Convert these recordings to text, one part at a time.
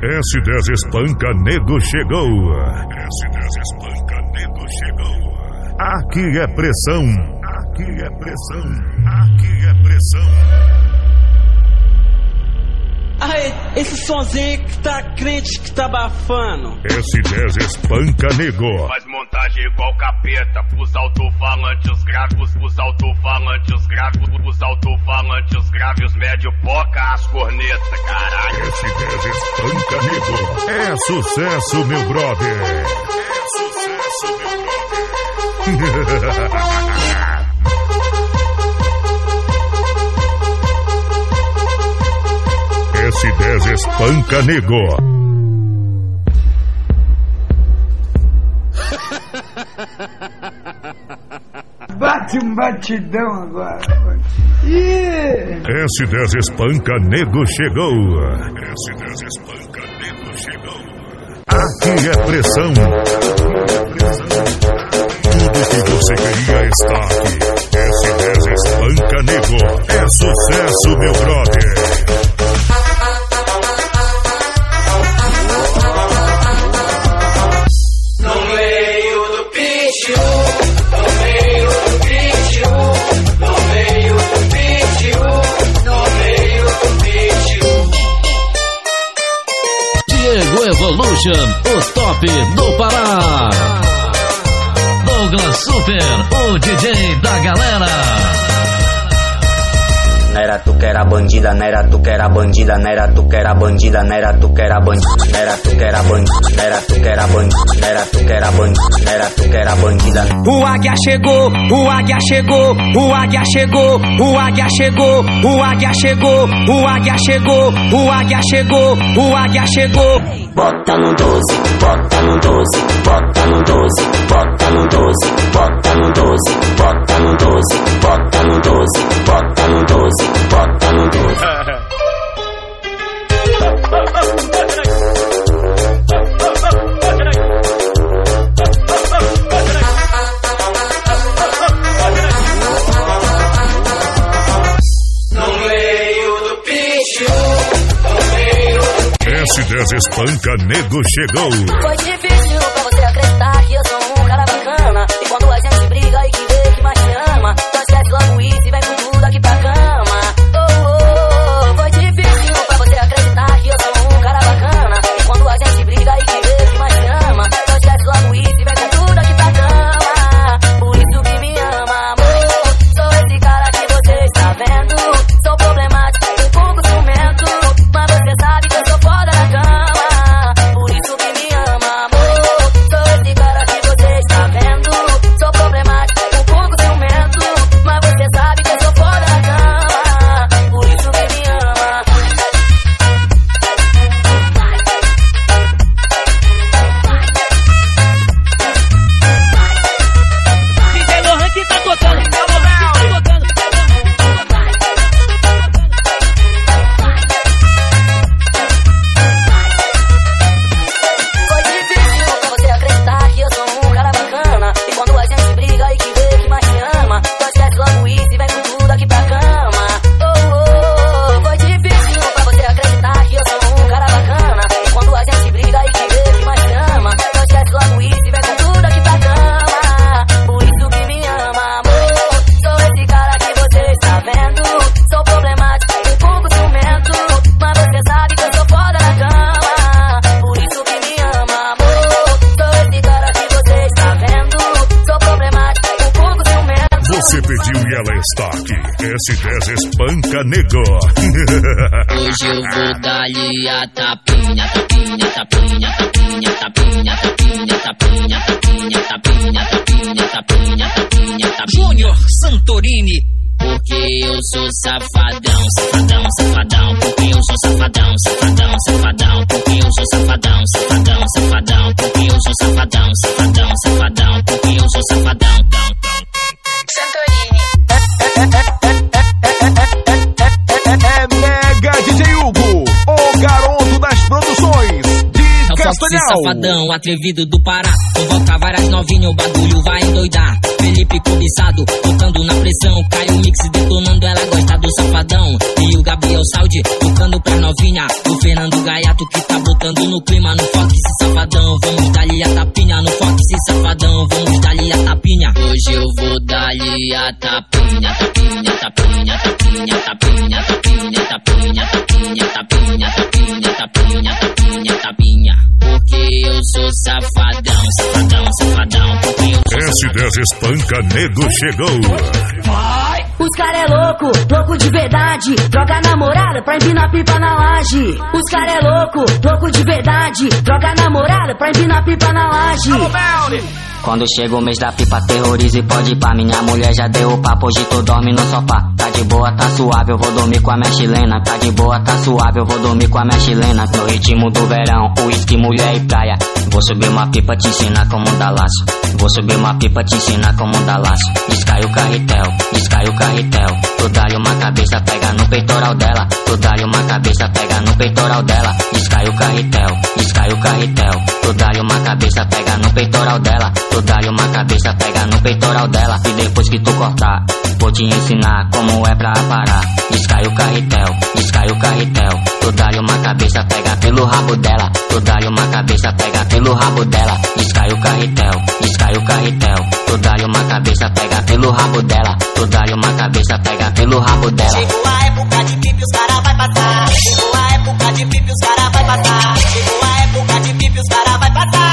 S10 Espanca Nego chegou. S10 Espanca Nego chegou. Aqui é pressão. Aqui é pressão. Aqui é pressão. Ai, esse sonzinho que tá crente que tá bafando. S10 Espanca Nego. Faz montagem igual capeta, os alto-falantes graves, os alto-falantes graves, os alto-falantes graves, os médio poca, as cornetas, caralho. S10 Espanca Nego. É sucesso, meu brother. É sucesso, meu brother. S10 Espanca Nego. Bate um batidão agora. Ih! S10 Espanca Nego chegou. S10 Espanca Nego chegou. Aqui é pressão. Tudo que você queria está aqui. S10 Espanca Nego. É sucesso, meu brother. Diego Evolution, o top do Pará. Douglas Super, o DJ da galera. Era tu que era bandida, não era tu que era bandida, não era tu que era bandida, não era tu que era bandida, não era tu que era bandida, não era tu que era bandida, não era tu que era bandida, não era tu que era bandida. O águia chegou, o águia chegou, o águia chegou, o águia chegou, o águia chegou, o águia chegou, o águia chegou, o águia chegou. Bota no 12, bota no 12, bota no 12, bota no 12, bota no 12, bota no 12, bota no 12, bota no 12, bota no 12. No meio do pitch, no meio do S10 Espanca Nego chegou. Foi difícil pra você acreditar que eu sou um cara bacana. E quando a gente briga e que vê que mais te ama, nós esquece logo isso e vem com atrevido do Pará. Espanca Nego chegou. Os cara é louco, louco de verdade. Droga namorada pra empinar pipa na laje. Os cara é louco, louco de verdade. Droga namorada pra empinar pipa na laje. Quando chega o mês da pipa, terroriza e pode ir pra Minha mulher já deu o papo, hoje tu dorme no sofá Tá de boa, tá suave, eu vou dormir com a minha chilena Tá de boa, tá suave, eu vou dormir com a minha chilena No ritmo do verão, uísque, mulher e praia Vou subir uma pipa, te ensinar como dar laço Vou subir uma pipa, te ensinar como dar laço Descai o carretel, descai o carretel. Tu dá-lhe uma cabeça, pega no peitoral dela. Tu dá-lhe uma cabeça, pega no peitoral dela. Descai o carretel, descai o carretel. Tu dá-lhe uma cabeça, pega no peitoral dela. Tu dá-lhe uma cabeça, pega no peitoral dela. E depois que tu cortar, vou te ensinar como é pra parar. Descai o carretel, descai o carretel. Tu dá-lhe uma cabeça, pega pelo rabo dela. Tu dá-lhe uma cabeça, pega pelo rabo dela. Descai o carretel, descai o carretel Tu dá-lhe uma cabeça, pega pelo rabo dela Tu dá-lhe uma cabeça, pega pelo rabo dela Chegou a época de pipi, os cara vai passar. Chegou a época de pipi, os cara vai passar. Chegou a época de pipi, os cara vai passar.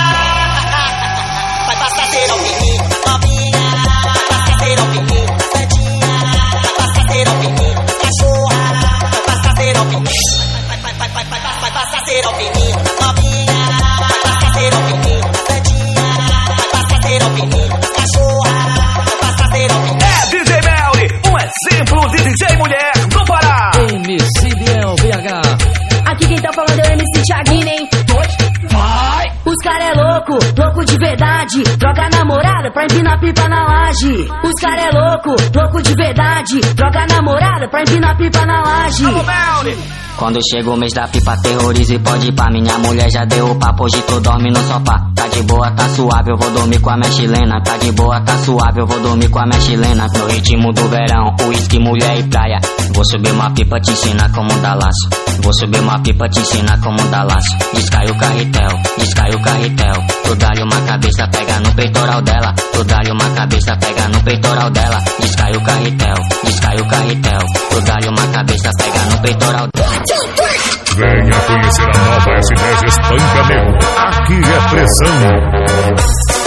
Vai passar ser ao menino, novinha. Vai passar ser ao menino, santinha. Vai passar ser ao menino, cachorra. Vai passar ser menino. Vai, vai, vai, vai, vai, vai, vai passar ser menino, novinha. Exemplo de DJ mulher do Pará. MC Biel BH. Aqui quem tá falando é o MC Thiaguinho, hein? Louco, de verdade. Droga namorada pra empinar pipa na laje. Os cara é louco, louco de verdade. Droga namorada pra empinar pipa na laje. Quando chega o mês da pipa, terroriza e pode ir pra Minha mulher já deu o papo, hoje tu dorme no sofá. Tá de boa, tá suave, eu vou dormir com a minha chilena. Tá de boa, tá suave, eu vou dormir com a minha chilena. No ritmo do verão, uísque, mulher e praia. Vou subir uma pipa, te ensinar como dar laço. Vou subir uma pipa, te ensinar como dar laço. Descai o carretel, descai o carretel Tu dá-lhe uma cabeça, pega no peitoral dela Tu dá-lhe uma cabeça, pega no peitoral dela Descai o carretel, descai o carretel Tu dá-lhe uma cabeça, pega no peitoral dela Venha conhecer a nova S10 Espanca. Aqui é pressão.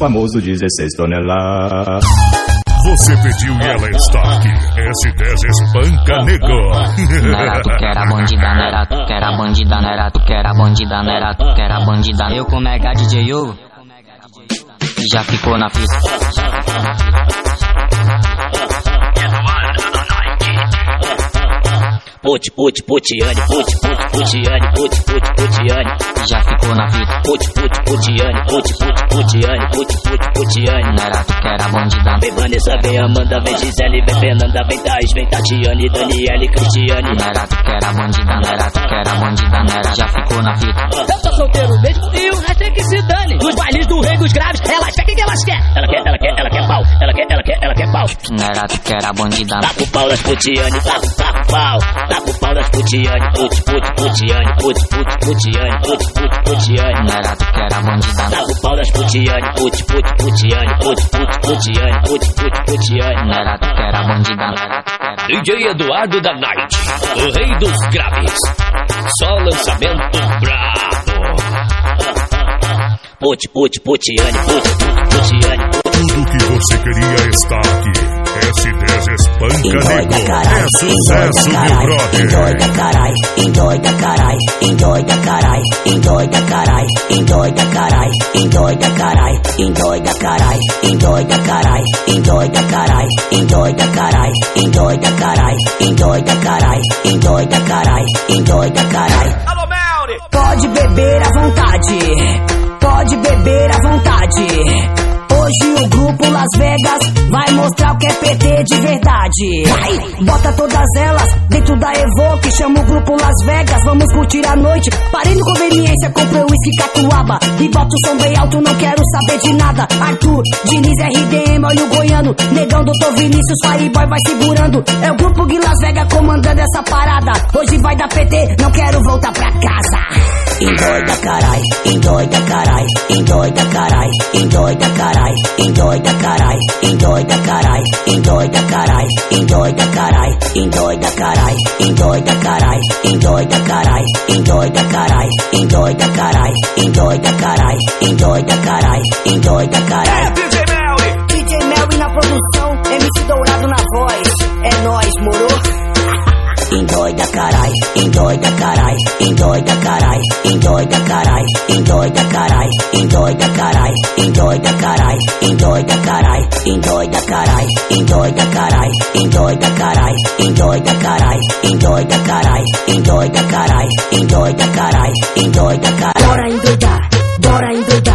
Famoso 16 toneladas. Você pediu e ela está aqui. S10 Espanca Nego. Nera, tu que era bandida, nera, tu que era bandida, nera, tu que era bandida, nera, tu que era bandida. Eu com Mega DJ Hugo, já ficou na fita. Put, put, putiane, put, put, putiane, put, put, putiane. Já ficou na fita. Put, put, putiane, put, put, putiane, put, put, putiane. Não era tu que era bandida. Vem Vanessa, vem Amanda, vem Gisele, vem Fernanda, vem Thais, vem Tatiane, Daniele, Cristiane. Não era tu que era bandida. Não era tu que era bandida. Não era. Já ficou na fita. Eu tô solteiro mesmo e o resto é que se dane. Nos bailes do rei dos graves, elas querem o que elas querem. Ela quer, ela quer, ela quer pau. Ela quer, ela quer, ela quer pau. Não era tu que era bandida. Tá com pau das putiane, tá com pau. Tá com pau das putiane, put, put, putiane, put, put, putiane, put, put, putiane. Não era tu que era bandida. Tá com pau das putiane, put, put, putiane, put, put, putiane, put, put, putiane. Não era tu que era bandida. DJ Eduardo da Night, o rei dos graves. Só lançamento brabo. Put, put, putiane, put, put, putiane. Tudo que você queria está aqui. S10 Espanca Endoida Nego. carai, É sucesso, meu brother. endoida carai, endoida carai, endoida carai, endoida carai, endoida carai, endoida carai, endoida carai, endoida carai, endoida carai, endoida carai, endoida carai, endoida carai, endoida carai, endoida carai. Alô, Melri! Pode beber à vontade, pode beber à vontade. Hoje o grupo Las Vegas vai mostrar o que é PT de verdade. Vai, bota todas elas dentro da Evoque, chama o grupo Las Vegas, vamos curtir a noite. Parei no conveniência, comprei uísque catuaba e bota o som bem alto, não quero saber de nada. Arthur, Diniz, RDM, olha o goiano, negão, doutor Vinícius, Fireboy vai segurando. É o grupo de Las Vegas comandando essa parada. Hoje vai dar PT, não quero voltar pra casa. Endoida carai, endoida carai, endoida carai, endoida carai, endoida carai, endoida carai, endoida carai, endoida carai, endoida carai, endoida carai, endoida carai, endoida carai, endoida carai, endoida carai, endoida carai, endoida carai. É DJ Melri! DJ Melvin na produção, MC Dourado na voz. É nóis, moro? Endoida carai, endoida carai, endoida carai, endoida carai, endoida carai, endoida carai, endoida carai, endoida carai, endoida carai, endoida carai, endoida carai, endoida carai, endoida carai, endoida carai, endoida carai, endoida carai. Bora endoidar, bora endoidar,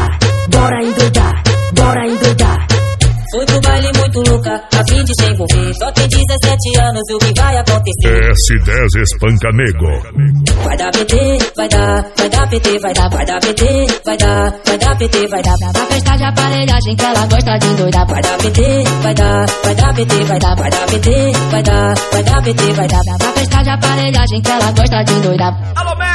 louca, a fim de se envolver. Só tem 17 anos, o que vai acontecer? S10 Espanca Nego. Vai dar PT, vai dar, vai dar PT, vai dar, vai dar PT, vai dar, vai dar PT, vai dar. Na festa de aparelhagem que ela gosta de endoidar. Vai dar PT, vai dar, vai dar PT, vai dar, vai dar PT, vai dar, vai dar PT, vai dar. Na festa de aparelhagem que ela gosta de endoidar. Alô, Melri!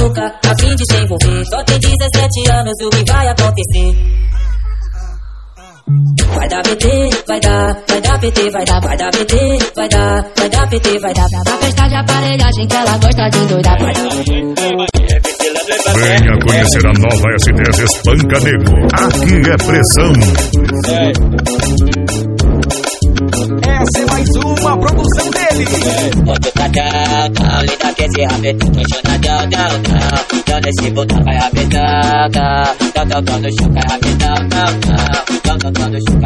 Louca, a fim de se envolver. Só tem 17 anos, o que vai acontecer? Vai dar PT, vai dar, vai dar PT, vai dar, vai dar PT, vai dar, vai dar PT, vai dar. Na festa de aparelhagem que ela gosta de endoidar. Vai dar. Venha conhecer a nova S10 Espanca Nego. Aqui é pressão. Essa é mais uma produção dele. Botou pra taca, lida que se rabe, funciona dão, dão, dão. Dão botão, vai rabe, taca. Dão, dão, dão no chão, vai rabe, dão, dão, dão. Dão, dão, no chão,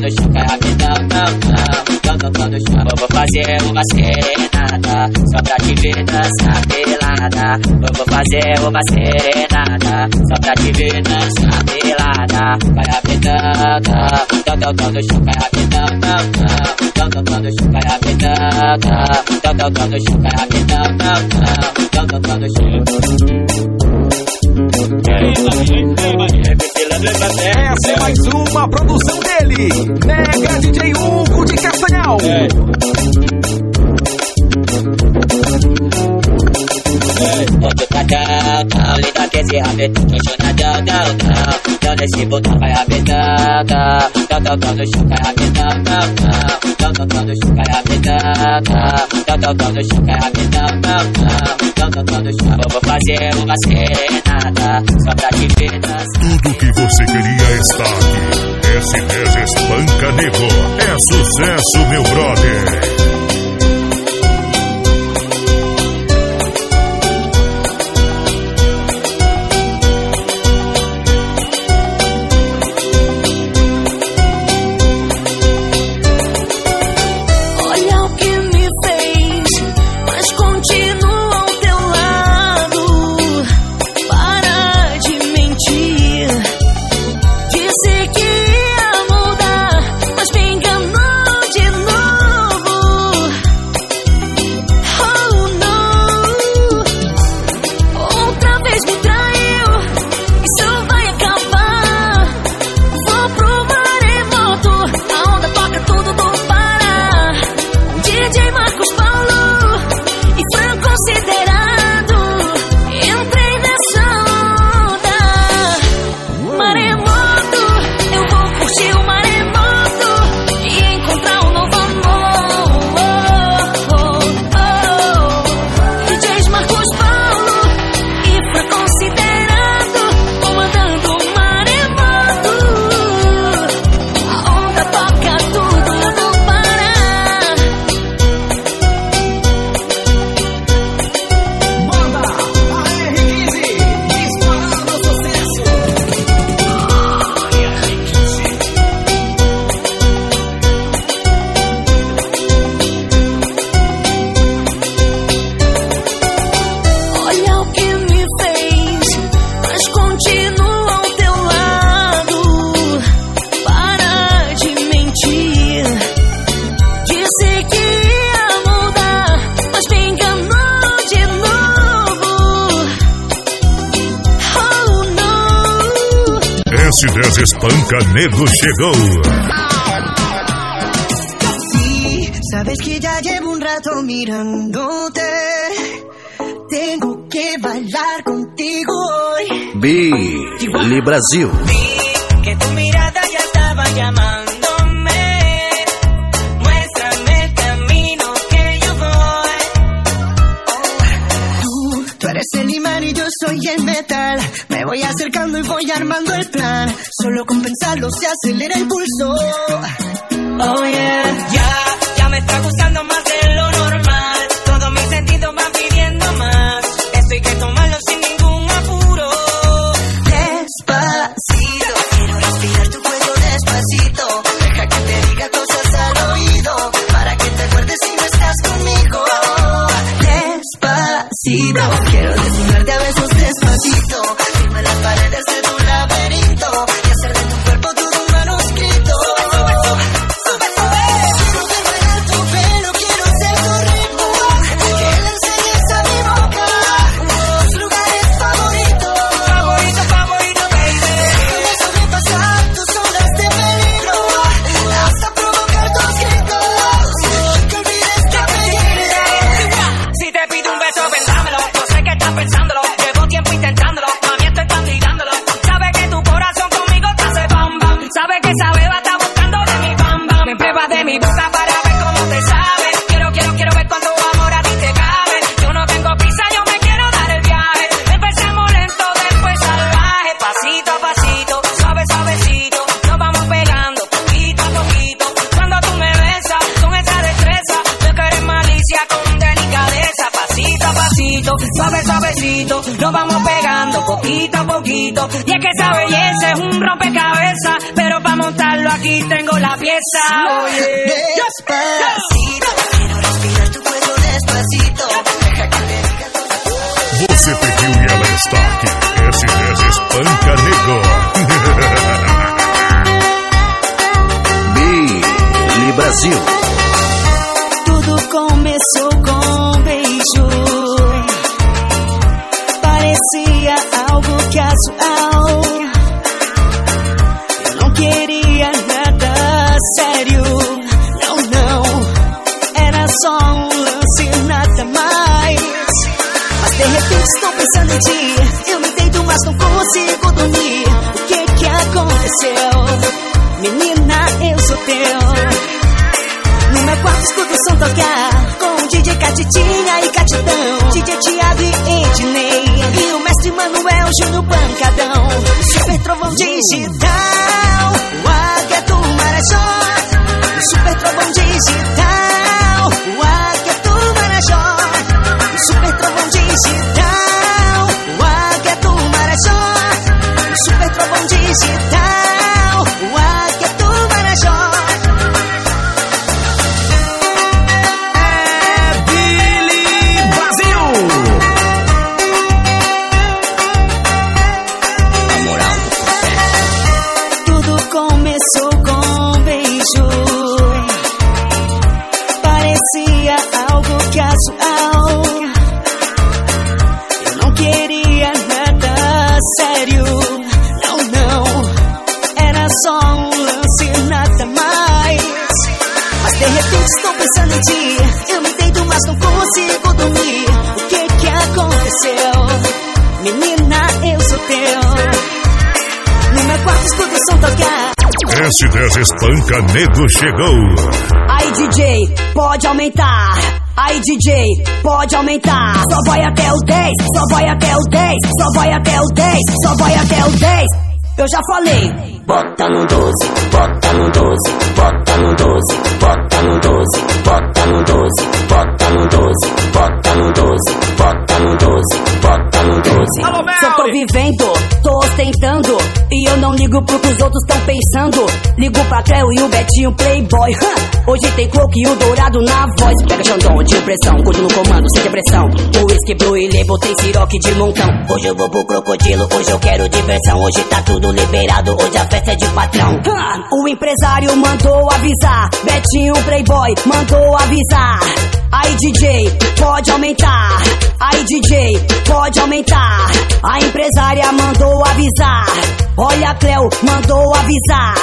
no chão. Tão tocando chão Eu vou fazer uma serenata. Só pra te ver dançar pelada. Eu vou fazer uma serenata. Só pra te ver dançar pelada. Vai rapidão, dão Tão tocando chão, cai rapidão, dão, dão Tão tocando chão, cai rapidão, dão Tão tocando chão, cai rapidão, dão, dão Tão tocando chão Essa é mais uma produção dele! Mega DJ Hugo de Castanhal! Linda que esse tão, tão Então nesse botão vai tão Tão, tão, tão no chão, vai tão, tão Tão, tão, tão no chão, vai tão Tão, tão, tão no chão, vai tão, tão Tão, tão, tão no chão Eu vou fazer uma serenada Só pra te ver Tudo que você queria está aqui. S10 Espanca Negro. É sucesso, meu brother. chegou. Sí, sabes que já llevo um rato mirándote. Tengo que bailar contigo hoy. Bi, Brasil. vibra vaquero de repente estou pensando em ti. Eu me deito, mas não consigo dormir. O que que aconteceu? Menina, eu sou teu. No meu quarto escuto o som tocar. S10 Espanca Nego chegou. Aí DJ, pode aumentar. Aí DJ, pode aumentar. Só vai até o 10, só vai até o 10, só vai até o 10, só vai até o 10. Eu já falei. Bota no 12, bota no 12, bota no 12, bota no 12, bota no 12, bota no 12, bota no 12, bota no 12, bota no 12. Se eu tô vivendo, tô ostentando. E eu não ligo pro que os outros tão pensando. Ligo pra Cleo e o Betinho Playboy. Hã? Hoje tem coco e o dourado na voz. Pega Xandão de pressão, curto no comando, sem depressão. O whisky blue e label tem siroque de montão. Hoje eu vou pro crocodilo, hoje eu quero diversão. Hoje tá tudo liberado, hoje a festa é de patrão. O empresário mandou avisar. Betinho Playboy mandou avisar. Aí DJ, pode aumentar. Aí DJ, pode aumentar. A empresária mandou avisar. Olha a Cleo, mandou avisar.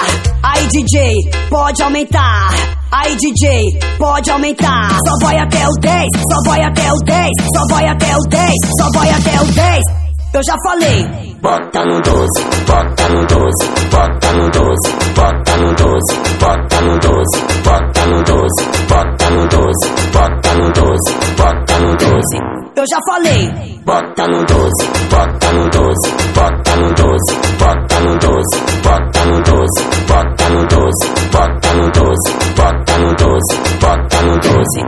Aí DJ, pode aumentar. Aí DJ, pode aumentar. Só vai até o 10, só vai até o 10, só vai até o 10, só vai até o 10. Eu já falei. Bota no 12, bota no 12, bota no 12, bota no 12, bota no 12, bota no 12, bota no 12, bota no 12, bota no 12. Eu já falei. Bota no 12, bota no 12, bota no 12, bota no 12, bota no 12, bota no 12, bota no 12, bota no 12, bota no 12.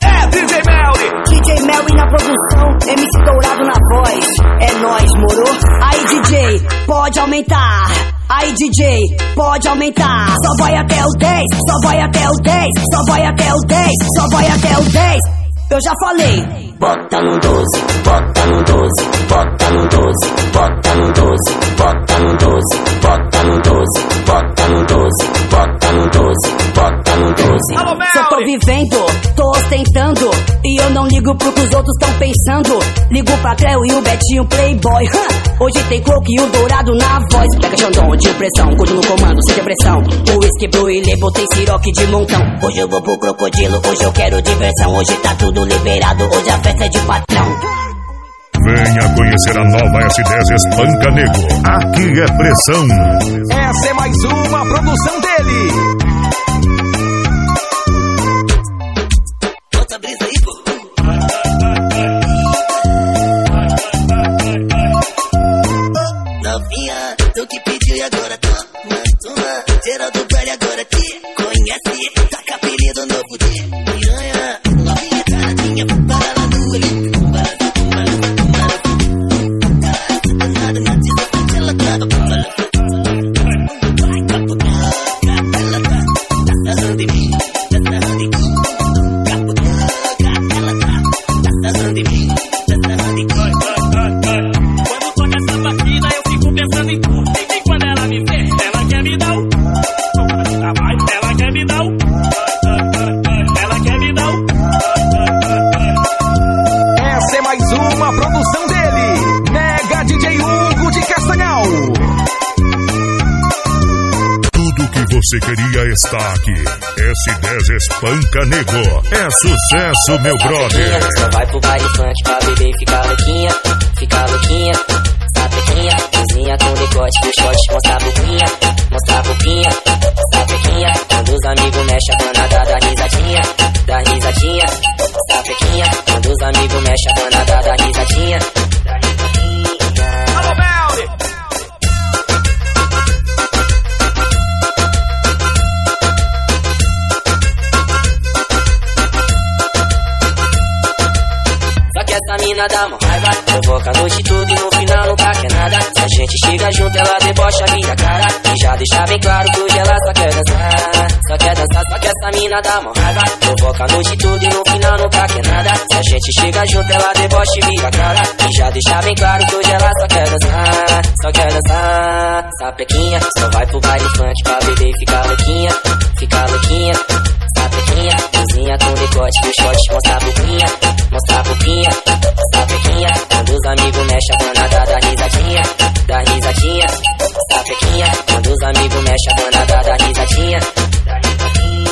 É DJ Melly. DJ Melly na produção, MC Dourado na voz. É nóis, moro? Aí DJ, pode aumentar. Aí DJ, pode aumentar. Só vai até o 10, só vai até o 10, só vai até o 10, só vai até o 10. Eu já falei. Bota no 12, bota no 12, bota no 12, bota no 12, bota no 12, bota no 12, bota no 12, bota no 12, bota no 12. Se eu tô vivendo, tô ostentando. E eu não ligo pro que os outros tão pensando. Ligo pra Cleo e o Betinho Playboy. Hã? Hoje tem coco e o dourado na voz. Pega Xandão de pressão, curto no comando, sem depressão. O whisky blue e label tem siroque de montão. Hoje eu vou pro crocodilo, hoje eu quero diversão, hoje tá tudo liberado, hoje a festa é de patrão. Venha conhecer a nova S10 Espanca Nego. Aqui é pressão. Essa é mais uma produção dele. Bota brisa aí, pô. Novinha, tu que pediu e agora toma, toma. Geraldo Brady agora te conhece. Está aqui. S10 Espanca Nego. É sucesso, meu brother. Só vai pro baile funk pra beber e ficar louquinha, ficar louquinha. Sapequinha, cozinha com decote short, mostra a bundinha, mostra a bundinha, sapequinha. Quando os amigos mexem a danada da risadinha, da risadinha, sapequinha. Quando os amigos mexem a danada da risadinha. Mina dá mó raiva Provoca a noite toda e no final nunca quer nada. Se a gente chega junto ela debocha minha cara. E já deixa bem claro que hoje ela só quer dançar. Só quer dançar, só que essa mina dá mó raiva Provoca a noite toda e no final nunca quer nada. Se a gente chega junto ela debocha e vira cara. E já deixa bem claro que hoje ela só quer dançar. Só quer dançar. Sapequinha, só vai pro baile funk pra beber e ficar louquinha. Ficar louquinha Sapequinha, cozinha com decote do short Mostra a bundinha, mostra a bundinha Sapequinha, quando os amigos mexem a danada da risadinha Da risadinha. Sapequinha, quando os amigos mexem a danada da risadinha Da risadinha.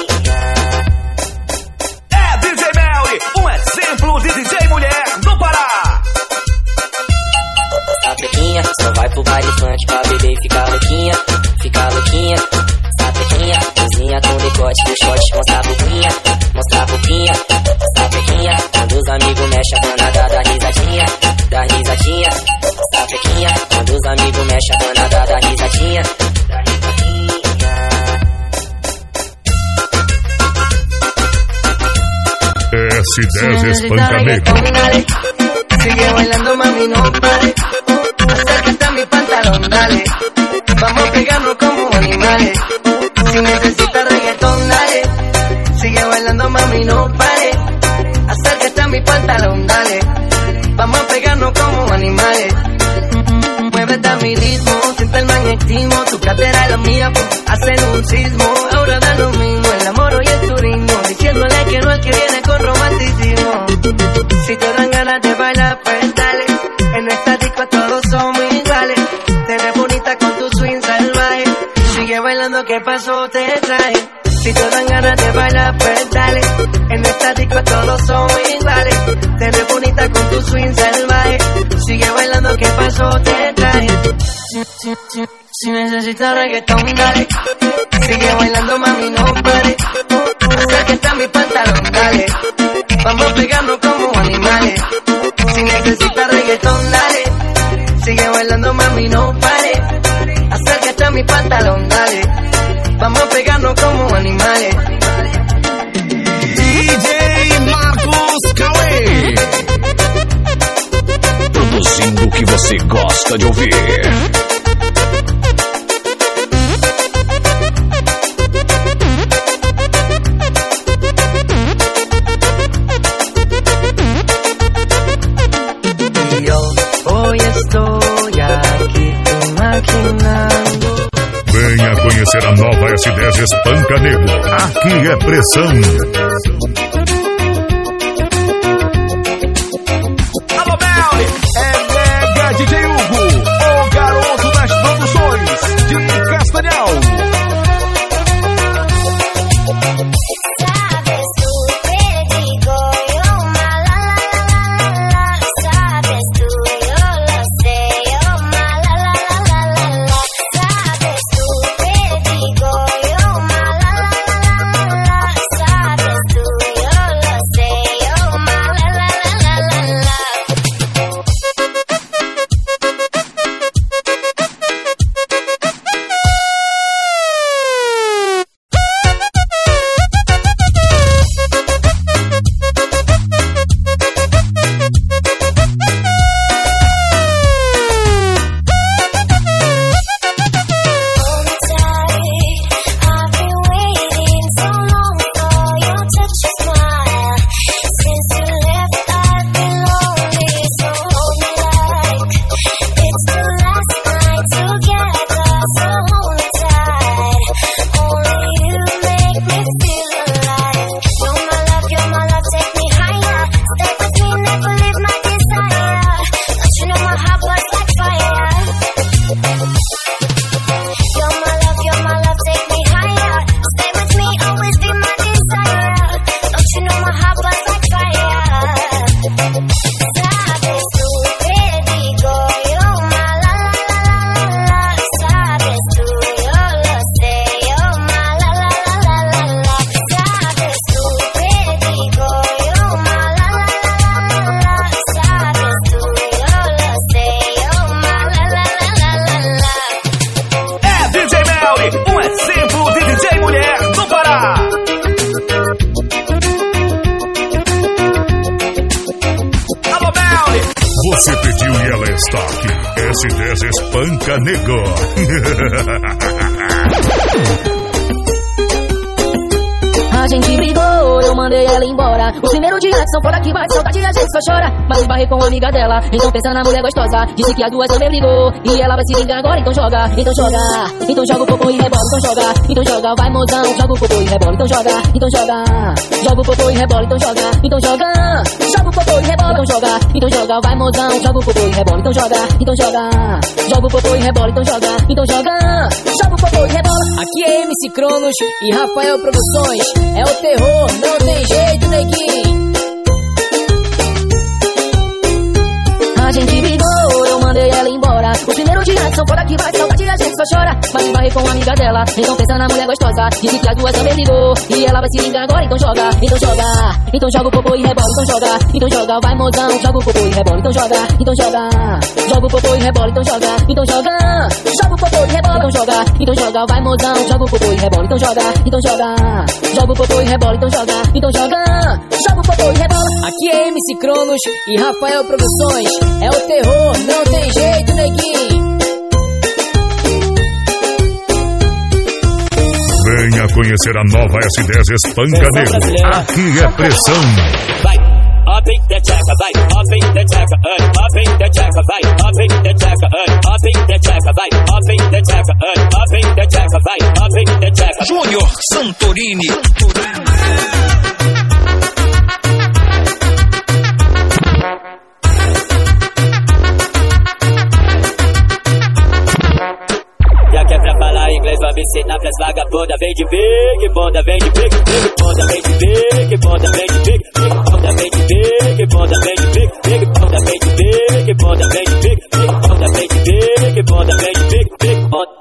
É DJ Melly, um exemplo de DJ mulher no Pará. Sapequinha, só vai pro baile funk pra beber e ficar louquinha Ficar louquinha cozinha com decote do short Mostra a bundinha, mostra a bundinha Sapequinha, quando os amigos mexem a danada da risadinha Da risadinha Sapequinha, quando os amigos mexem a danada da risadinha Da risadinha. S10 Espanca Negro. Dale, sigue bailando mami no pare. Acércate a mi pantalón, dale. Vamos pegando como animales. Si necesitas mami no pare. Acércate a mi pantalón, dale. Vamos pegando como animales. Muévete a mi ritmo, siente el magnetismo Tu cadera es la mía, pues, hacen un sismo. Ahora da lo mismo, el amor y el turismo. Diciéndole que no es que viene con romanticismo. Si te dan ganas de bailar, pues dale. En esta disco todos somos iguales. Te ves bonita con tu swing salvaje Sigue bailando, ¿qué pasó? Te traje Si, si, si, si necesitas reggaetón, dale. Sigue bailando, mami, no pare. Acércate a mi pantalón, dale. Vamos pegando como animales. Si necesitas reggaetón, dale. Sigue bailando, mami, no pare. Acércate a mi pantalón, dale. Vamos pegando como animales. DJ Marcos Cauê. Produzindo o que você gosta de ouvir. Venha conhecer a nova S10 Espanca Negro. Aqui é pressão. Nego. A gente brigou, eu mandei ela embora. O primeiro dia que são fora que bate saudade a gente só chora. Mas esbarrei com uma amiga dela, então pensa na mulher gostosa. Disse que as duas também brigou e ela vai se vingar agora, então joga, então joga. Então joga o popô e rebola, então joga. Então joga, vai mozão, joga o popô e rebola, então joga. Então joga, joga o popô e rebola, então joga. Então joga, joga o popô e rebola, então joga. Então joga, vai mozão, joga o popô e rebola, então joga. Então joga, joga o popô e rebola, então joga. Então joga, joga o popô e rebola. Aqui é MC Cronos e Rafael Produções. É o terror, não tem jeito, neguinho. A gente brigou, eu mandei ela embora. O dia que são fora que vai saudade a gente só chora. Mas esbarrei com uma amiga dela, então pensa na mulher gostosa. Disse que as duas também brigou e ela vai se vingar agora, então joga, então joga. Então joga o popô e rebola, então joga. Então joga, vai mozão, joga o popô e rebola, então joga. Então joga, joga o popô e rebola, então joga. Então joga, joga o popô e rebola, então joga. Então joga, vai mozão, joga o popô e rebola, então joga. Então joga, joga o popô e rebola, então joga. Então joga, joga o popô e rebola. Aqui é MC Cronos e Rafael Produções. É o terror, não tem jeito, neguinho. Venha conhecer a nova S10 espanca nego. Aqui é pressão. Vai, up the vai, up the up the vai, up the up the vai, up the up the vai, up the. Júnior Santorini. Já me ensinar pras vagabunda. Vem de big, bunda, vem de big, big, bunda, vem de big, bunda, vem de big, big, bunda, vem de big, bunda, vem de big, big, bunda, vem de big, bunda, vem de big, big, bunda, vem de big, bunda, vem de big, big, bunda,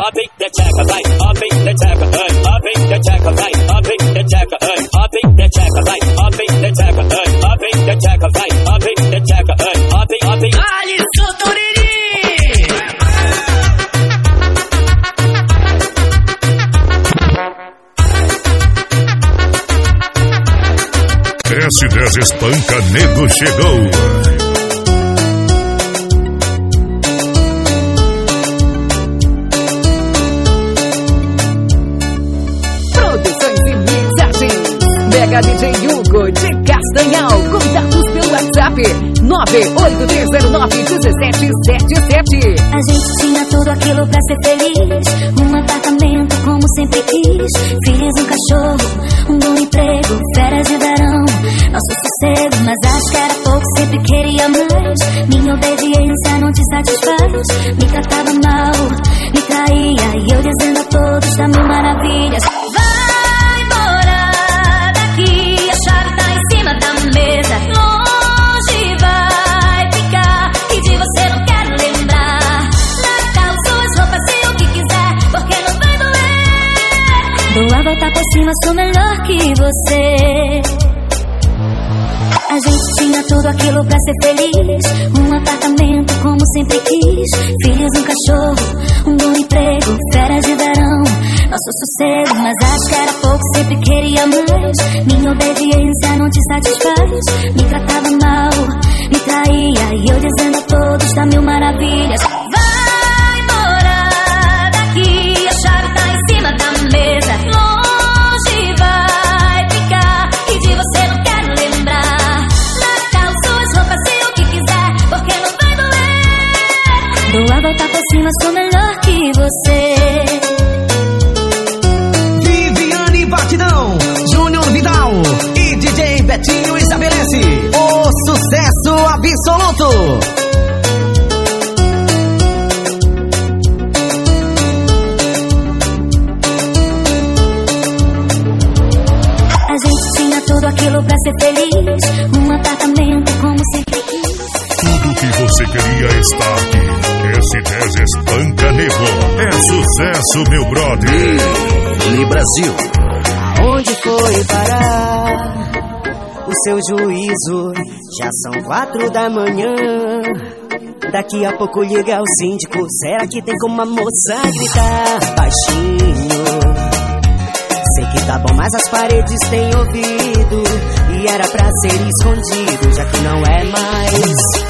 Up in the checker, vai, up the checker, uh, up in the vai, up in the uh, up in the vai, up in the uh, up in the vai, up in the. Alisson Torini! S10 espanca nego chegou. Mega DJ Hugo de Castanhal. Contatos pelo WhatsApp 983091777. A gente tinha tudo aquilo pra ser feliz. Um apartamento como sempre quis. Filhos, um cachorro, um bom emprego, férias de verão. Nosso sossego, mas acho que era pouco, sempre queria mais. Minha obediência não te satisfaz. Me tratava mal, me traía. E eu dizendo a todos da mil maravilhas: doer. Dou a volta por cima, sou melhor que você. A gente tinha tudo aquilo pra ser feliz. Um apartamento como sempre quis. Filhos, um cachorro, um bom emprego, férias de verão. Nosso sossego, mas acho que era pouco, sempre queria mais. Minha obediência não te satisfaz. Me tratava mal, me traía. E eu dizendo a todos da mil maravilhas: cima, sou melhor que você. Viviane Batidão, Júnior Vidal e DJ Betinho estabelece o sucesso absoluto. A gente tinha tudo aquilo pra ser feliz. Um apartamento como sempre quis. Tudo que você queria está aqui. S10 espanca nego. É sucesso, meu brother. Li Brasil. Onde foi parar o seu juízo? Já são quatro da manhã. Daqui a pouco liga o síndico. Será que tem como a moça gritar baixinho? Sei que tá bom, mas as paredes têm ouvido. E era pra ser escondido, já que não é mais.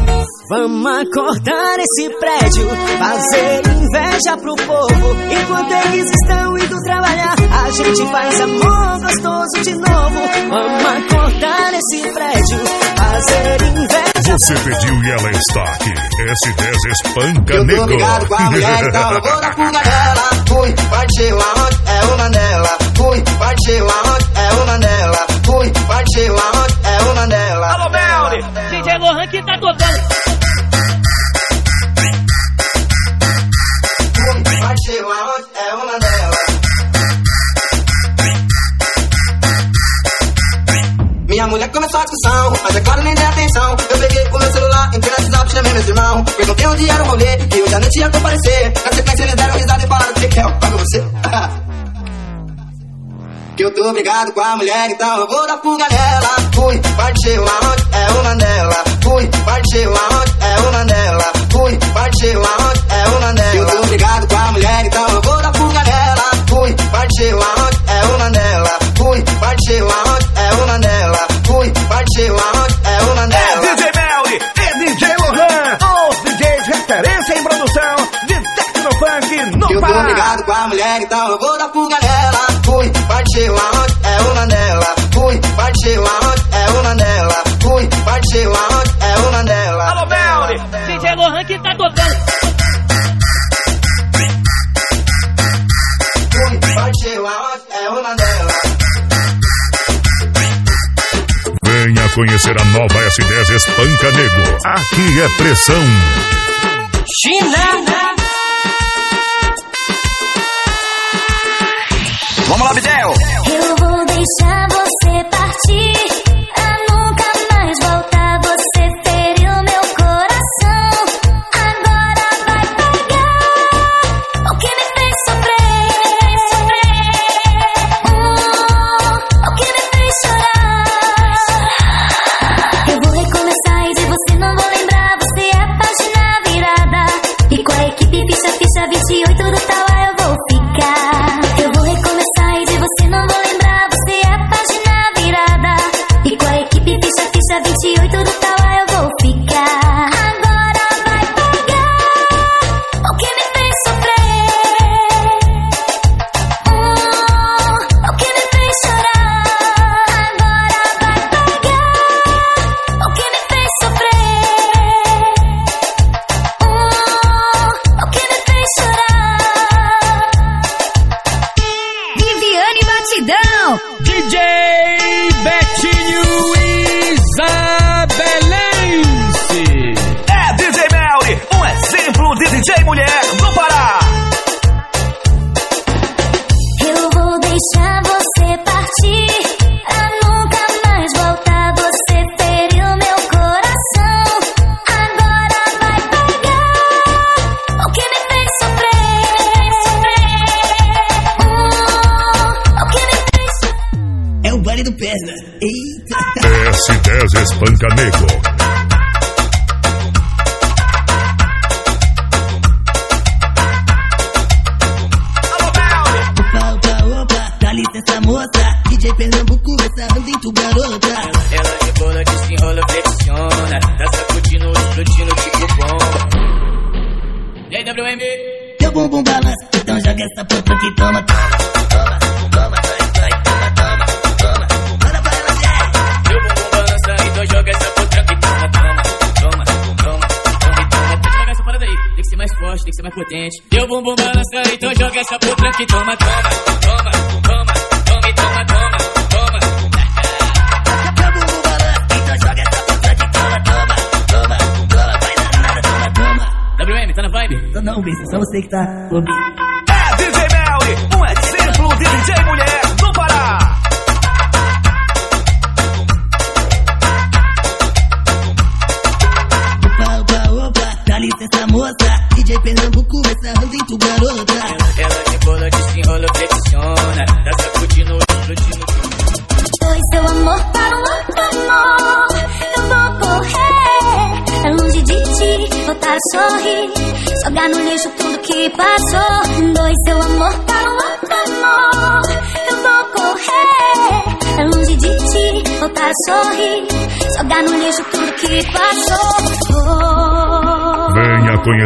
Vamos acordar esse prédio, fazer inveja pro povo. Enquanto eles estão indo trabalhar, a gente faz amor gostoso de novo. Vamos acordar esse prédio, fazer inveja. Você pediu e ela está aqui. S10 Espanca Eu tô ligado com a mulher, então eu vou na fuga dela. Fui, partiu aonde? É uma dela. Fui, partiu aonde? É uma dela. Fui, partiu aonde? É uma dela. Alô, Melly! DJ Lohan que tá tocando. Começou a discussão, mas é claro, nem dei atenção. Eu peguei o meu celular, entrei no WhatsApp, chamei meus irmãos. Perguntei onde era o rolê, e eu já nem tinha comparecer. Na sequência, eles deram risada e falaram que quer, eu pago você. Que eu tô brigado com a mulher, então eu vou dar fuga nela. Fui, partiu aonde? É uma dela. Fui, partiu aonde? É uma dela. Fui, partiu aonde? É uma dela. Eu tô brigado com a mulher, então eu vou dar fuga nela. Fui, partiu aonde? É uma dela. Fui, partiu aonde? Partiu aonde? É uma dela. É DJ Melly e DJ Lohan, os DJs referência em produção de Tecnofunk no Eu tô brigado com a mulher, então eu vou dar fuga nela. Fui, partiu aonde? É uma dela. Fui, partiu aonde? É uma dela. Fui, partiu aonde? É uma dela. Alô, Melly! DJ Lohan que tá tocando. Conhecer a nova S10 Espanca Nego. Aqui é pressão. China! Vamos lá, Bidel! Eu vou deixar você partir.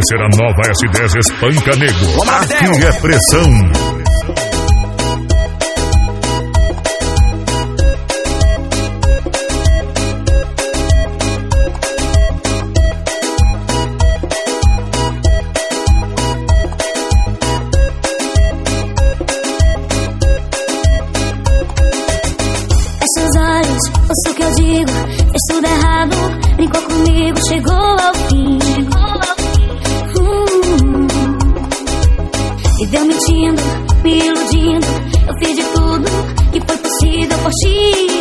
conhecer a nova S10 Espanca Negro. Aqui é pressão. me deu mentindo, me iludindo. Eu fiz de tudo que foi possível por ti.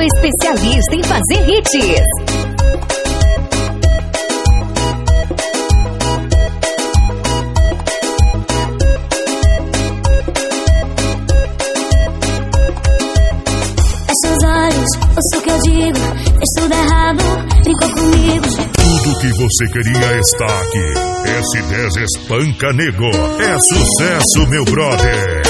o especialista em fazer hits. ouça o que eu digo, estou tudo errado, brincou comigo. Tudo que você queria está aqui. S10 Espanca Nego. É sucesso, meu brother.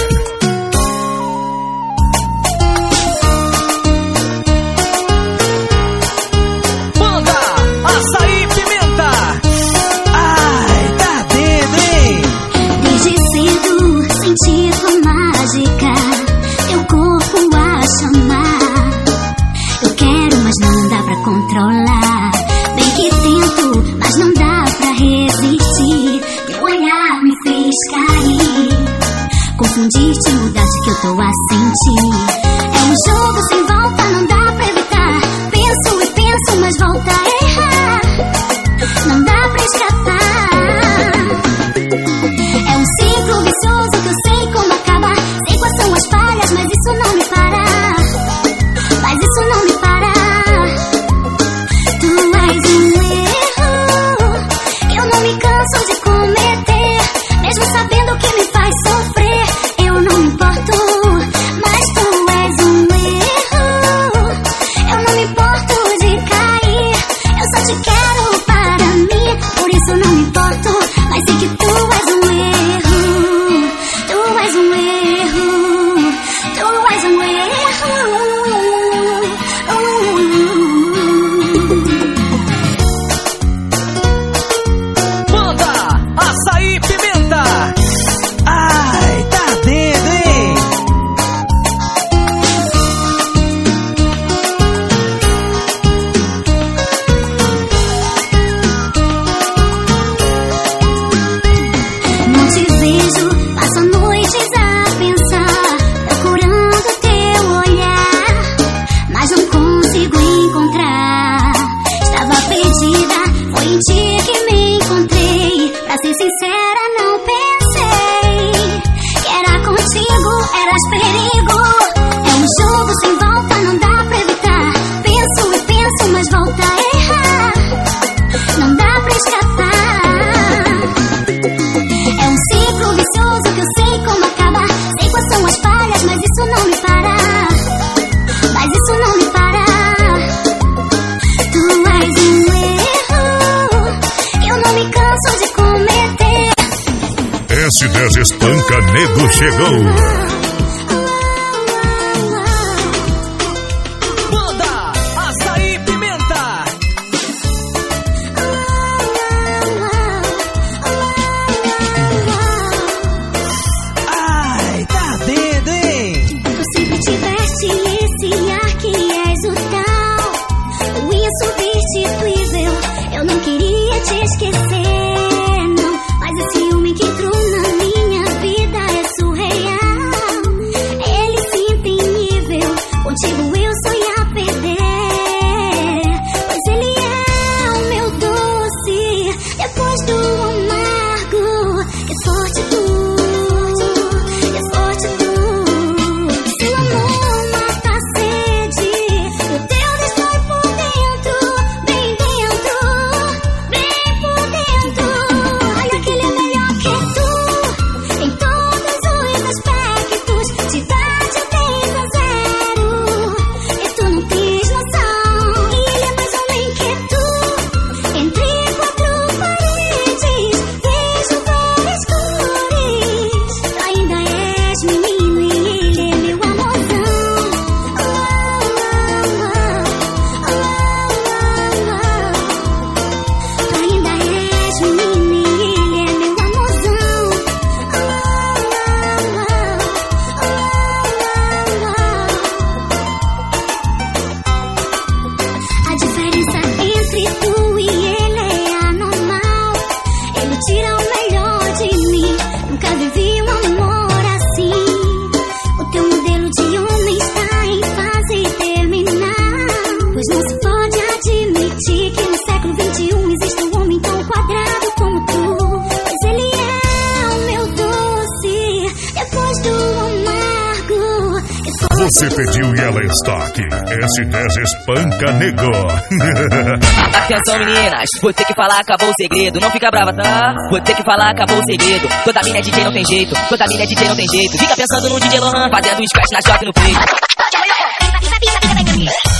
Você pediu e ela está aqui. S10 Espanca Nego. Atenção meninas, vou ter que falar, acabou o segredo. Não fica brava, tá? Vou ter que falar, acabou o segredo. Toda mina é DJ não tem jeito, toda mina é DJ não tem jeito. Fica pensando no DJ Lohan, fazendo scratch na choque no peito.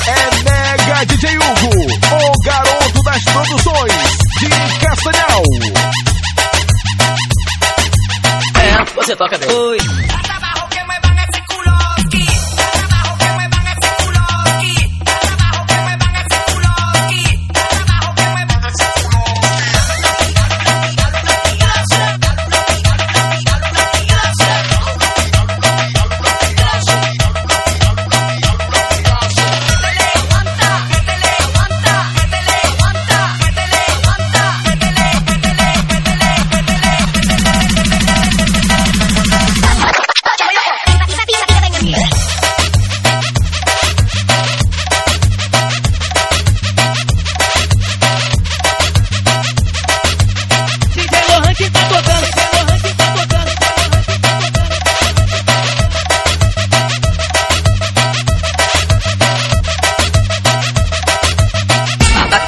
É Mega DJ Hugo, o garoto das produções de Castanhal. É, você toca bem. Oi.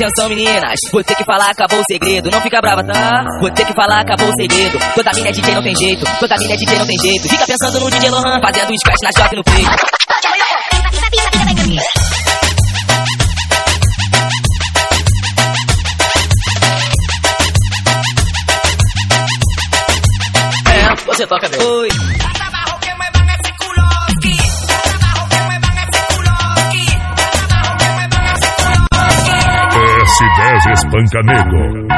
Atenção meninas, vou ter que falar, acabou o segredo. Não fica brava, tá? Vou ter que falar, acabou o segredo. Toda mina é DJ não tem jeito, toda mina é DJ não tem jeito. Fica pensando no DJ Lohan, fazendo scratch na choque no peito. É, você toca bem. Oi. S10 Espanca Nego.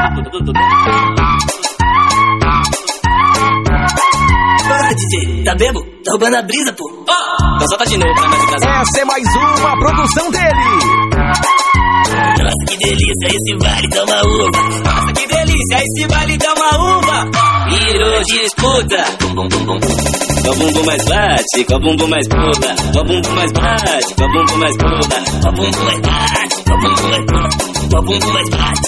Para, DJ, tá bebo? Tá roubando a brisa, pô. Ó, então solta de novo pra nós em casa. Essa é mais uma produção dele. Nossa, que delícia, esse vale dá uma uva. Nossa, que delícia, esse vale dá uma uva. Virou disputa. Bum, bum, bum, bum. Com a bumbum mais bate, com a bumbum mais pula. Com a bumbum mais bate, com a bumbum mais pula. Com a bumbum mais bate, com a bumbum mais pula. Com a bumbum mais bate,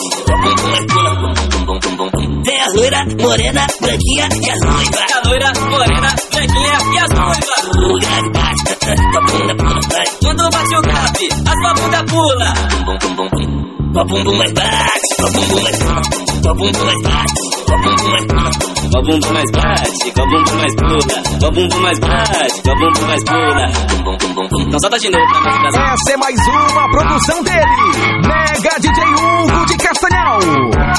Vem a loira, morena, branquinha e as noiva. a loira, morena, branquinha e as noiva. O grave bate, tua bunda pula, vai. Quando bate o grave, a sua bunda pula. Tua bunda mais bate, tua bumbum mais bate, tua bumbum mais bate. Com a bunda mais bate, com a bunda mais bate, com a bunda mais pula, com a bunda mais bate, com a bunda mais pula. Então solta de novo. Essa é mais uma produção dele, Mega DJ 1. Natal.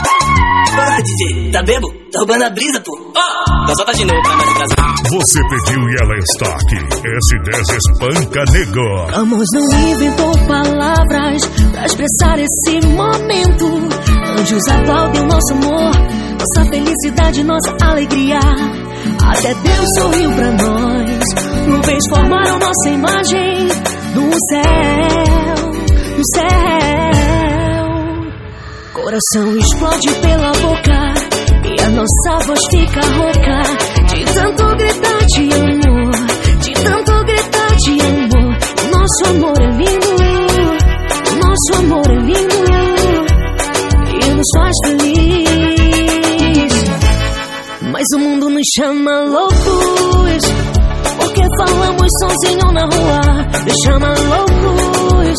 DJ, tá bebo? Tá roubando a brisa, pô. Ó, oh, de novo mais atrasar. Você pediu e ela está aqui. S10 espanca negó. Amor não inventou palavras pra expressar esse momento. Anjos aplaudem o nosso amor, nossa felicidade, nossa alegria. Até Deus sorriu pra nós. Nuvens formaram nossa imagem no céu, no céu. Coração explode pela boca e a nossa voz fica rouca de tanto gritar de amor, de tanto gritar de amor. Nosso amor é lindo, nosso amor é lindo e nos faz feliz. Mas o mundo nos chama loucos porque falamos sozinho na rua. Nos chama loucos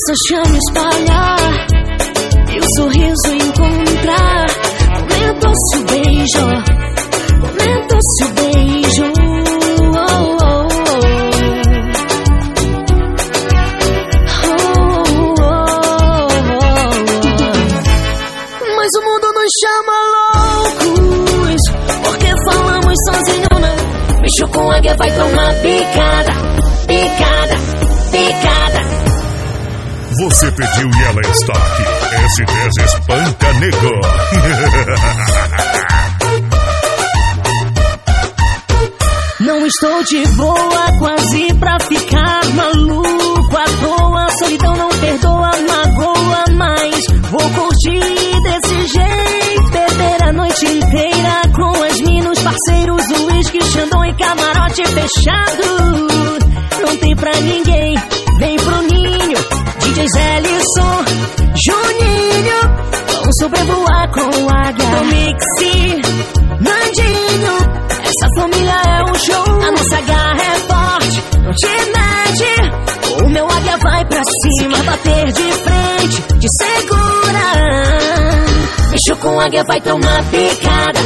E a nossa chama espalhar E o sorriso encontrar Comenta-se o beijo Comenta-se o beijo Oh, oh, oh. Mas o mundo nos chama loucos Porque falamos sozinho né? Bicho com águia vai tomar Picada, Você pediu e ela está aqui. S10 espanca nego. Não estou de boa, quase pra ficar maluco à toa. Solidão não perdoa, magoa, mas vou curtir desse jeito. Beber a noite inteira com as minas, parceiros, uísque, xandão e camarote fechado. Não tem pra ninguém. DJs Ellison, Juninho, vão sobrevoar com águia. Mixi, Nandinho, essa família é um show. A nossa garra é forte, não te mede. O meu águia vai pra cima, bater de frente, te segura. Bicho com águia vai tomar picada,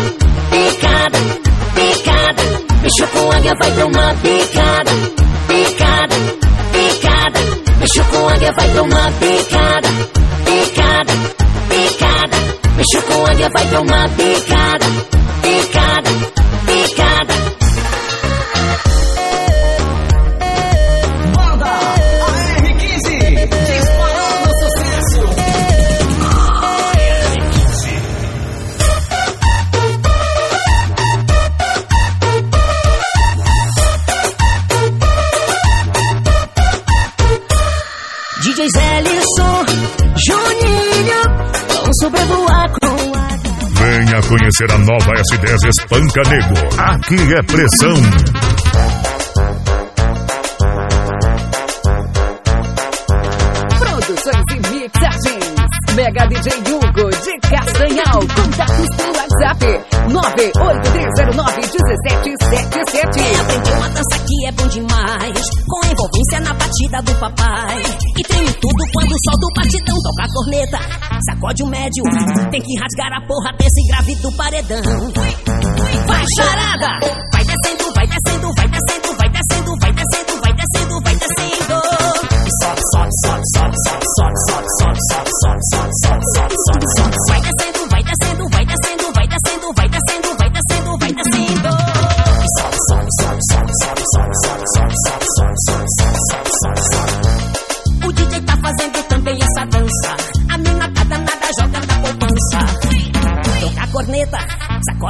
picada, picada. Bicho com águia vai tomar picada, vai tomar picada, picada, picada. Bicho com águia vai tomar picada, conhecer a nova S10 espanca nego. Aqui é pressão. Sacode o médio, tem que rasgar a porra desse grave do paredão. Vai charada,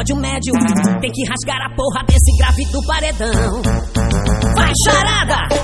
sacode o médio. Tem que rasgar a porra desse grave do paredão. Vai charada,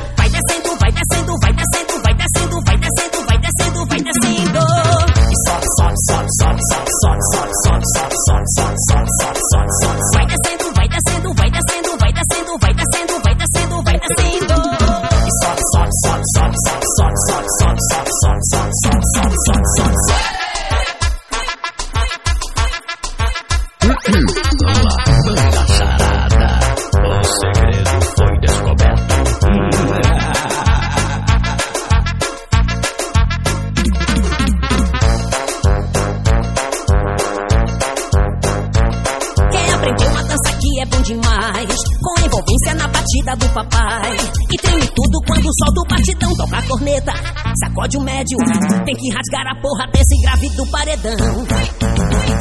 que rasgar a porra desse grave do paredão.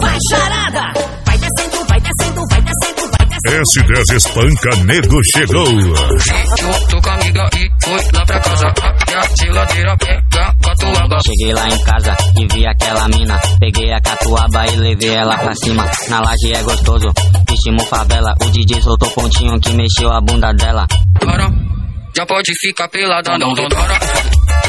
Vai, charada! Vai descendo, vai descendo, vai descendo, vai descendo. S10 Espanca Nego chegou. Junto com a amiga e foi lá pra casa. A geladeira pega catuaba. Cheguei lá em casa e vi aquela mina. Peguei a catuaba e levei ela pra cima. Na laje é gostoso, estimou favela. O DJ soltou pontinho que mexeu a bunda dela. Para, já pode ficar pelada, não dona.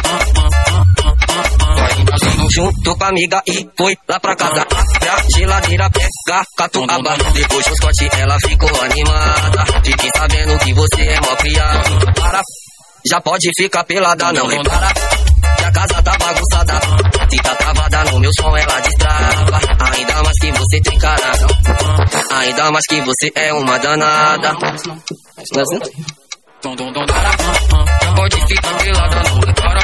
Junto com a amiga e foi lá pra casa. A geladeira, pega catuaba. Depois do corte ela ficou animada. Fiquei sabendo que você é mó criado. Para, já pode ficar pelada, não repara. Que a casa tá bagunçada. Se tá travada no meu som, ela destrava. Ainda mais que você tem cara. Ainda mais que você é uma danada. Dom, dom, para. Já pode ficar pelada, não repara.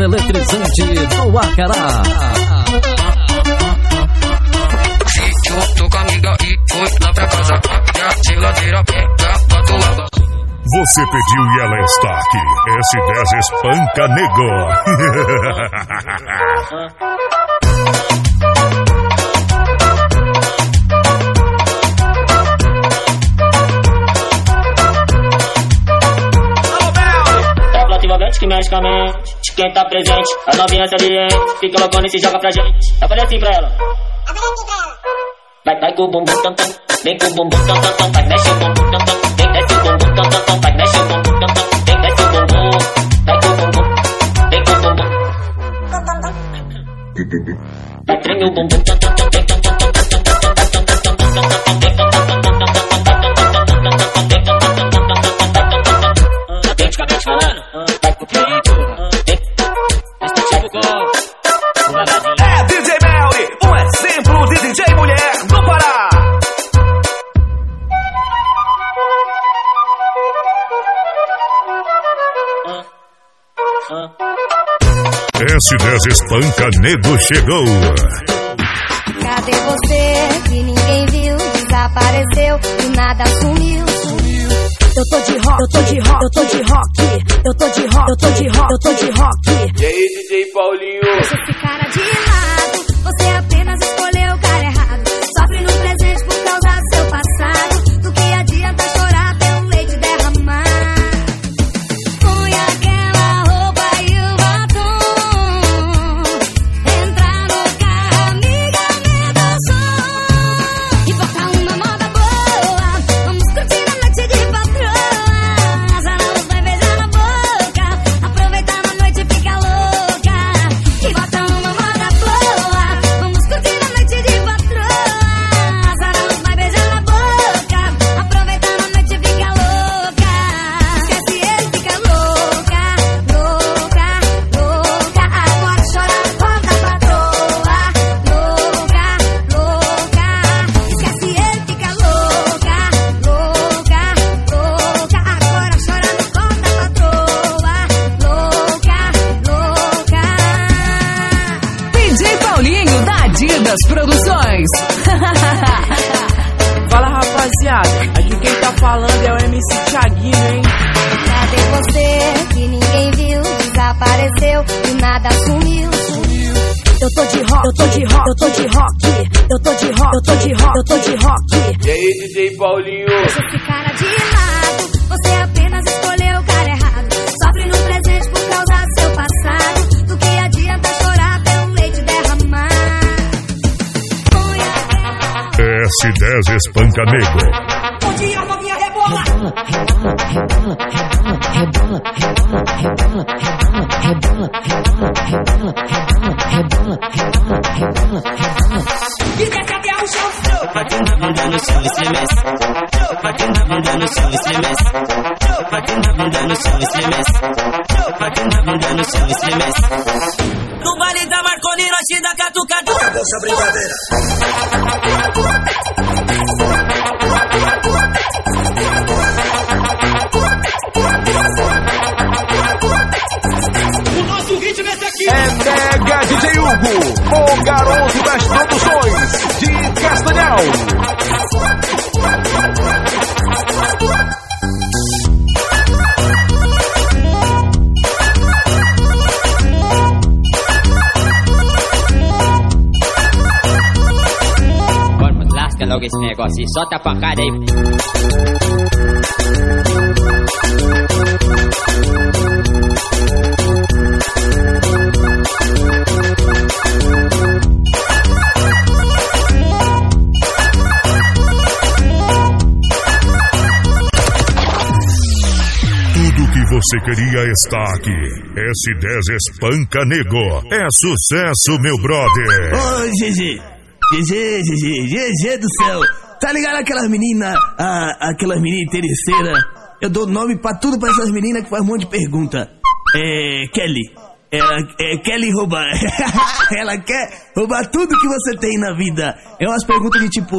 Super eletrizante do Acará. Junto com a amiga e foi lá pra casa. A geladeira pega catuaba. Você pediu e ela está aqui. S10 Espanca Nego. envolvente que mexe com a mente. Quem tá presente, a novinha saliente. Fica loucona e se joga pra gente. Eu falei assim pra ela. Vai, vai com o bumbum tam tam. Vem com o bumbum tam tam tam. Vai, mexe o bumbum tam tam. Vem, desce o bumbum tam tam tam. Vai, mexe o bumbum tam tam. Vem, desce o bumbum. Vai com o bumbum. Vem com o bumbum. Vai, treme o bumbum tam tam tam. Vem, tam tam tam tam tam tam tam tam tam tam tam tam tam É DJ Melly, um exemplo de DJ mulher do Pará. S10 Espanca Nego chegou. Cadê você que ninguém viu? Desapareceu, do nada sumiu, sumiu. Eu tô de rock, eu tô de rock, eu tô de rock. Eu tô de rock, eu tô de rock, eu tô de rock. E aí, DJ Paulinho? Deixa esse cara de lado, você apenas escolheu S10 Espanca Nego. Bom dia, rebola. E desce até o chão. Batendo a bunda no chão, estremece. Batendo a bunda no chão, estremece. Batendo a bunda no chão, estremece. Batendo a bunda no chão, estremece. Aí. Solta a pancada aí. Tudo que você queria está aqui. S10 Espanca Nego. É sucesso, meu brother. Ô, GG. GG, GG, GG do céu. Tá ligado aquelas meninas, aquelas meninas interesseiras? Eu dou nome pra tudo pra essas meninas que faz um monte de pergunta. É, Kelly. Ela, é, Kelly rouba. Ela quer roubar tudo que você tem na vida. É umas perguntas de tipo.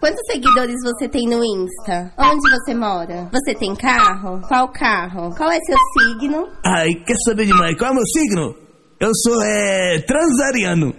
Quantos seguidores você tem no Insta? Onde você mora? Você tem carro? Qual carro? Qual é seu signo? Ai, quer saber demais? Qual é o meu signo? Eu sou, é. transariano.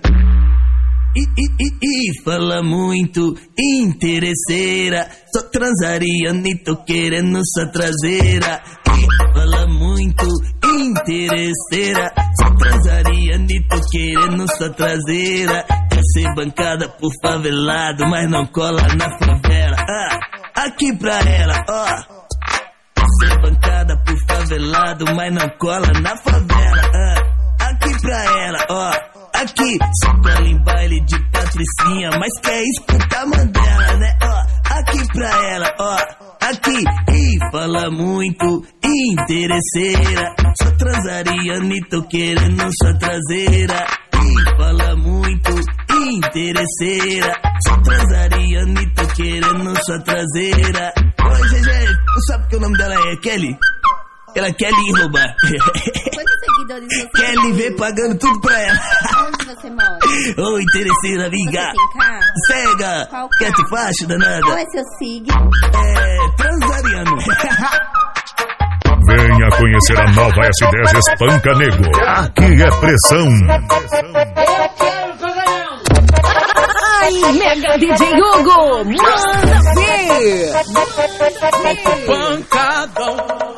E, e, e, e fala muito, interesseira. Sou transariano e tô querendo sua traseira. E fala muito, interesseira. Sou transariano e tô querendo sua traseira. Quer ser bancada por favelado, mas não cola na favela. Ah, aqui pra ela, ó. Ser bancada por favelado, mas não cola na favela. Ah, aqui pra ela, ó. Aqui, cola em baile de patricinha, mas quer escutar Mandela, né? Ó, aqui pra ela, ó. Aqui, e fala muito, interesseira. Só transariana e tô querendo sua traseira. E fala muito, interesseira. Só transariana e tô querendo sua traseira. Oi, GG, tu sabe que o nome dela é Kelly? Ela quer lhe roubar. Quantos seguidores você Quer lhe ver pagando tudo pra ela. Onde você mora? Ô, interesseira, amiga. Cega. Qual Quer te facho, danada? Qual é seu signo? É, transariano. Venha conhecer a nova S10 Espanca Nego. Aqui é pressão. Ai, Mega DJ Hugo, manda ver! Pancadão.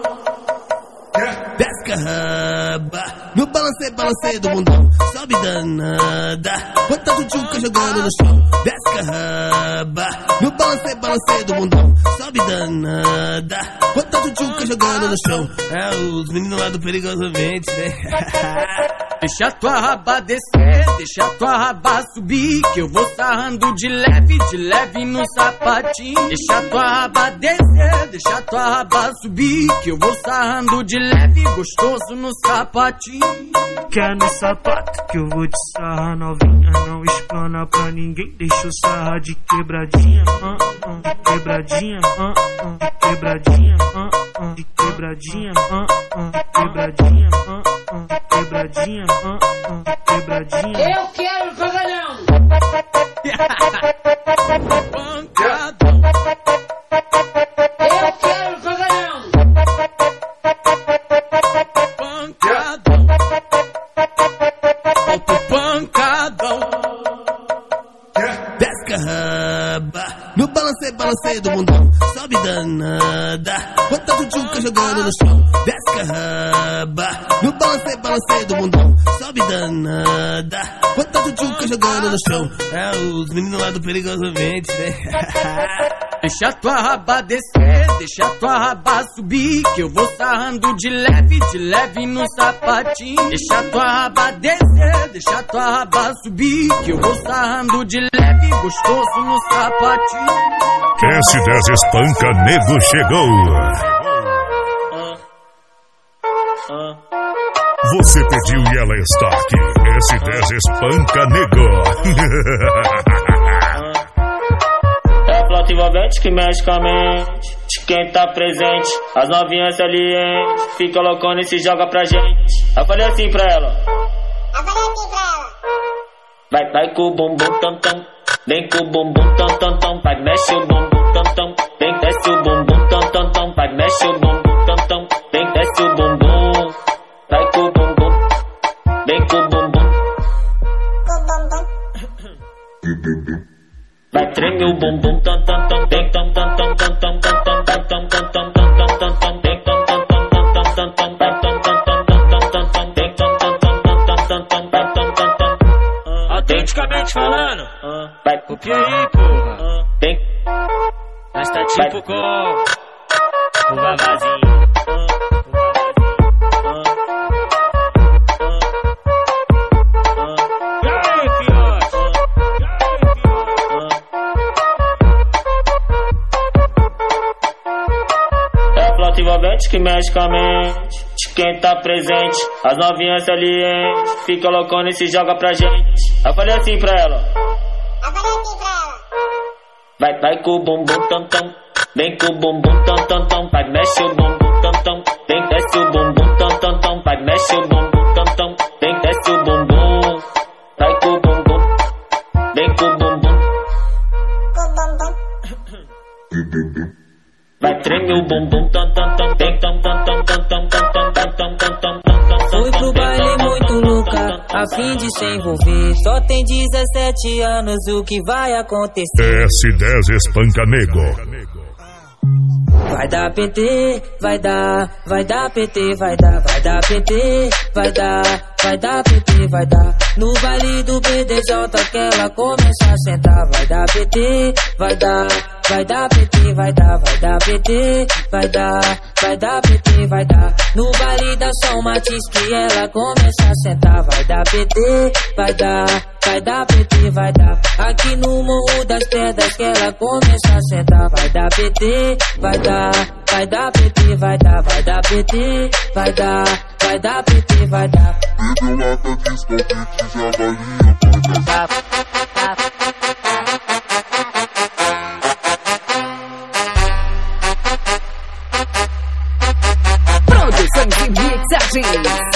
الدهاب No balancei, balancei do mundão. Sobe danada. Bota tchutchuca jogando no chão. Descarraba. No balancei, balancei do mundão. Sobe danada. Bota tchutchuca jogando no chão. É os meninos lá do Perigosamente, né? Deixa tua raba descer, deixa tua raba subir, que eu vou sarrando de leve, de leve no sapatinho. Deixa tua raba descer, deixa tua raba subir, que eu vou sarrando de leve, gostoso no sapatinho. Quer no sapato que eu vou te sarrar novinha. Não espana pra ninguém, deixa eu sarrar de quebradinha. Ah, ah, De quebradinha, ah, ah, de quebradinha, ah, ah, de quebradinha, ah, ah, de quebradinha, ah, ah, de quebradinha, ah, ah, de quebradinha. Eu quero pagadão. Pancadão. Balancei do mundão. Sobe danada. Bota tchutchuca jogando no chão. Descarraba. No balancei, balancei do mundão. Sobe danada. Bota tchutchuca jogando no chão. É os meninos lá do Perigosamente, né? Deixa tua raba descer, deixa tua raba subir. Que eu vou sarrando de leve, de leve no sapatinho. Deixa tua raba descer, deixa tua raba subir. Que eu vou sarrando de leve, gostoso no sapatinho. S10 Espanca Nego chegou. Você pediu e ela está aqui. S10 Espanca Nego. É a flauta envolvente que mexe com a mente de quem tá presente. As novinhas salientes, fica loucona e se joga pra gente. Eu falei assim pra ela. Eu falei assim pra ela. Vai, vai com o bumbum tam tam. Vem com o bumbum tam tam tam. Vai, mexe o bumbum tam tam. Vem, desce o bumbum tam tam tam. Vai, mexe o bumbum tam tam. Vem, desce o bumbum. Vai com o bumbum. Vem com o bumbum. Vai, treme o bumbum tam tam tam. Tam tam tam tam tam tam tam tam tam tam Autenticamente falando, Vai, copia aí, porra. Vem. Nós tá tipo com o fiote? É envolvente que mexe com a mente de quem tá presente. As novinhas salientes, fica loucona e se joga pra gente. Eu falei assim pra ela. Eu falei assim pra ela. Vai, vai com o bumbum tam tam. Vem com o bumbum tam tam tam. Vai, mexe o bumbum tam tam. Vem, desce o bumbum tam tam tam. Vai, mexe o bumbum tam tam. Vem, desce o bumbum. Vai com o bumbum. Vem com o bumbum. Com o bumbum. Vai, treme o bumbum tam tam tam. Tem tam tam tam tam tam tam. A fim de se envolver. Só tem 17 anos, o que vai acontecer? S10 Espanca Nego. Vai dar PT, vai dar, vai dar PT, vai dar, vai dar PT, vai dar, vai dar PT, vai dar. No baile do BDJ que ela começa a sentar, vai dar PT, vai dar, vai dar PT, vai dar, vai dar PT, vai dar, vai dar PT, vai dar. No baile da São Matiz que ela começa a sentar, vai dar PT, vai dar, vai dar PT, vai dar. Aqui no Morro das Pedras que ela começa a sentar, vai dar PT, vai dar, vai dar PT, vai dar, vai dar PT, vai dar, vai dar PT, vai dar. Produções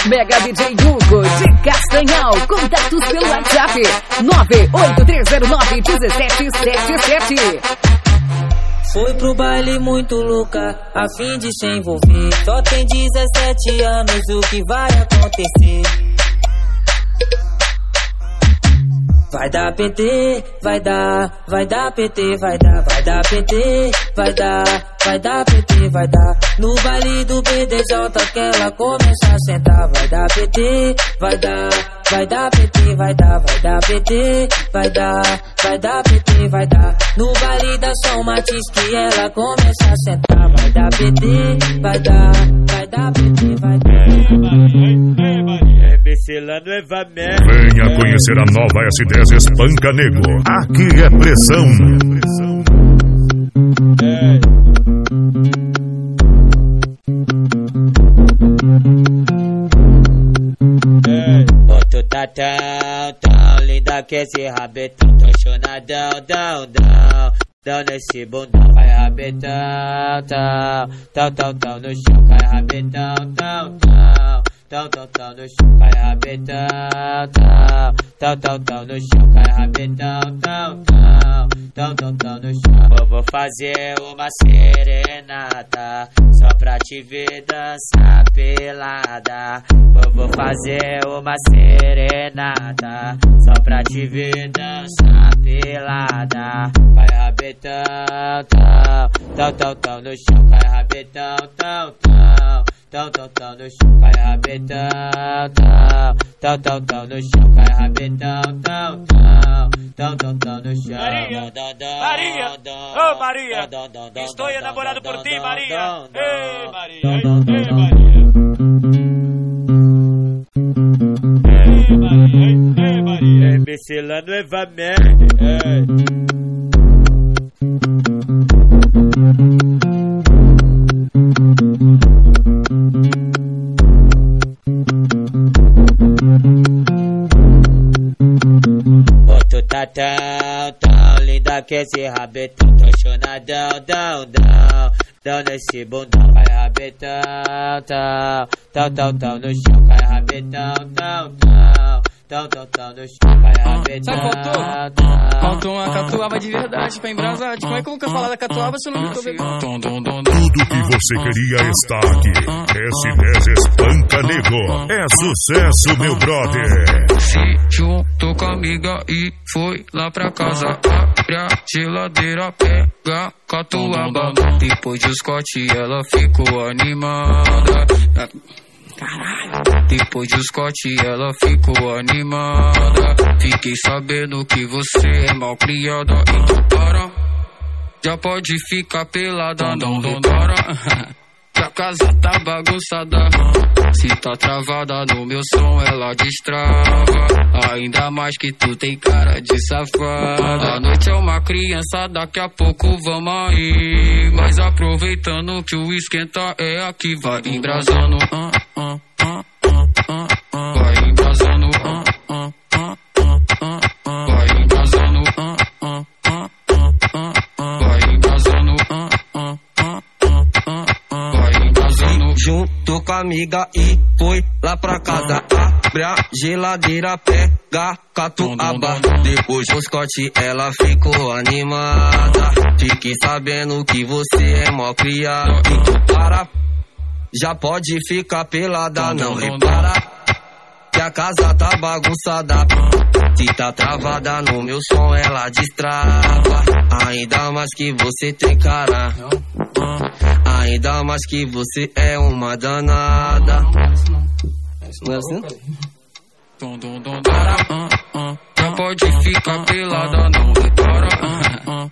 Mega DJ Hugo de Castanhal. Contatos pelo WhatsApp 983091777. Foi pro baile muito louca, a fim de se envolver. Só tem 17 anos, o que vai acontecer? Vai dar PT, vai dar, vai dar PT, vai dar, vai dar PT, vai dar, vai dar PT, vai dar. No baile do BDJ que ela começa a sentar, vai dar PT, vai dar, vai dar PT, vai dar, vai dar PT, vai dar, vai dar PT, vai dar. No baile da São Matiz que ela começa a sentar, vai dar PT, vai dar, vai dar PT, vai dar. É Mercelano Eva Mer. Venha conhecer a nova S10 Espanca Nego. Aqui é pressão. Tu tá tão, tão linda que esse rabetão Tô chonadão, dão, dão Dão nesse bundão Vai rabetão, tão Tão, tão, tão no chão Vai rabetão, tão, tão Tão, tão, tão no chão Vai rabetão, tão. Tão, tão, tão no chão Vai rabetão, tão, tão. Tão, tão, tão no chão. Eu vou fazer uma serenata Só pra te ver dançar pelada. Eu vou fazer uma serenata Só pra te ver dançar pelada. Vai rabetão, tão. Tão, tão, tão no chão Vai rabetão, tão, tão. Tão, tão, tão no chão, cai rabetão, tão, tão, tão, tão no chão, cai rabetão, tão, tão, tão, tão, tão no chão. Maria, Maria, ô Maria, estou enamorado por ti, Maria. Ei, Maria, ei, Maria. Ei, Maria, ei, Maria. É, Micela novamente, é. Ô, tão, tão linda que esse rabetão Tô chonadão, dão, dão Dão nesse bundão Cai rabetão, tão Tão, tão, tão no chão Cai rabetão, tão, tão Tão, tão, tão chão Cai rabetão, Sabe, faltou? tão Faltou uma catuaba de verdade pra embrasar. Como é que eu nunca falar da catuaba se eu não me tô bebendo? Tudo que você queria está aqui. S10 Espanca Nego. É sucesso, meu brother. Se juntou com a amiga e foi lá pra casa. Abre a geladeira, pega catuaba. Depois de Scott ela ficou animada. Caralho. Depois de Scott ela ficou animada. Fiquei sabendo que você é mal criada. Então para. Já pode ficar pelada, não repara. Que a casa tá bagunçada. Se tá travada no meu som, ela destrava. Ainda mais que tu tem cara de safada. A noite é uma criança, daqui a pouco vamos aí. Mas aproveitando que o esquenta é aqui, vai embrasando. ah, Vai. Junto com a amiga e foi lá pra casa. Abre a geladeira, pega catuaba. Depois do Scott ela ficou animada. Fique sabendo que você é mó criado. Para, já pode ficar pelada, não repara. Que a casa tá bagunçada. Se tá travada no meu som, ela destrava. Ainda mais que você tem cara. Ainda mais que você é uma danada. Não é assim? Já pode ficar pelada, não repara.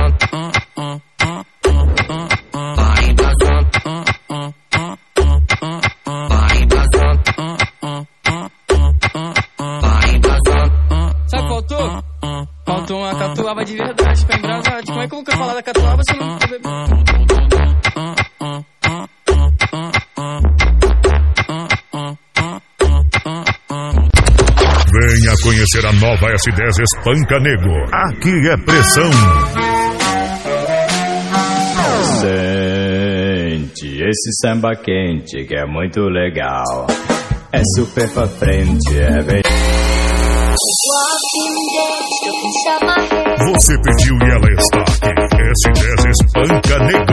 Uma catuaba de verdade pra embrasar. Como é que eu nunca falar da catuaba se eu não? Venha conhecer a nova S10 Espanca Nego. Aqui é pressão. Sente esse samba quente que é muito legal. É super pra frente, é bem. Você pediu e ela está aqui. S10 Espanca Nego.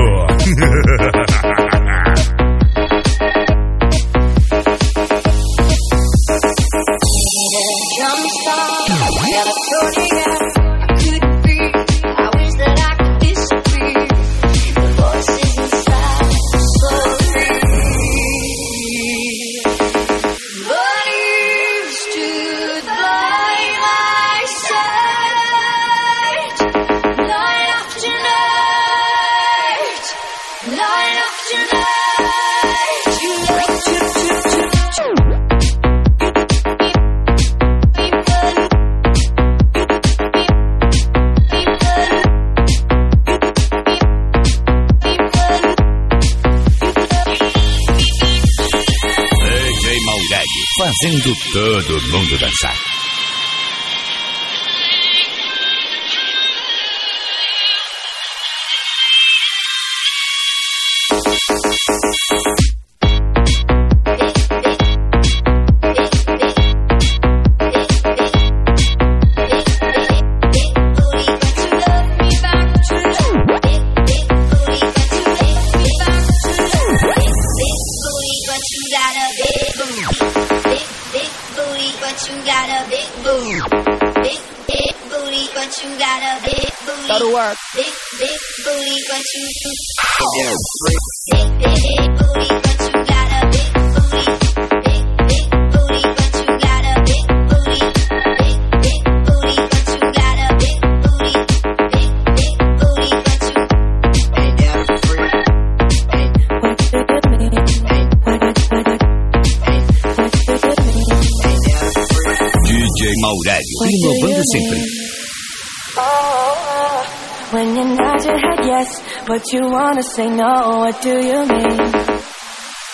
You wanna say no, what do you mean?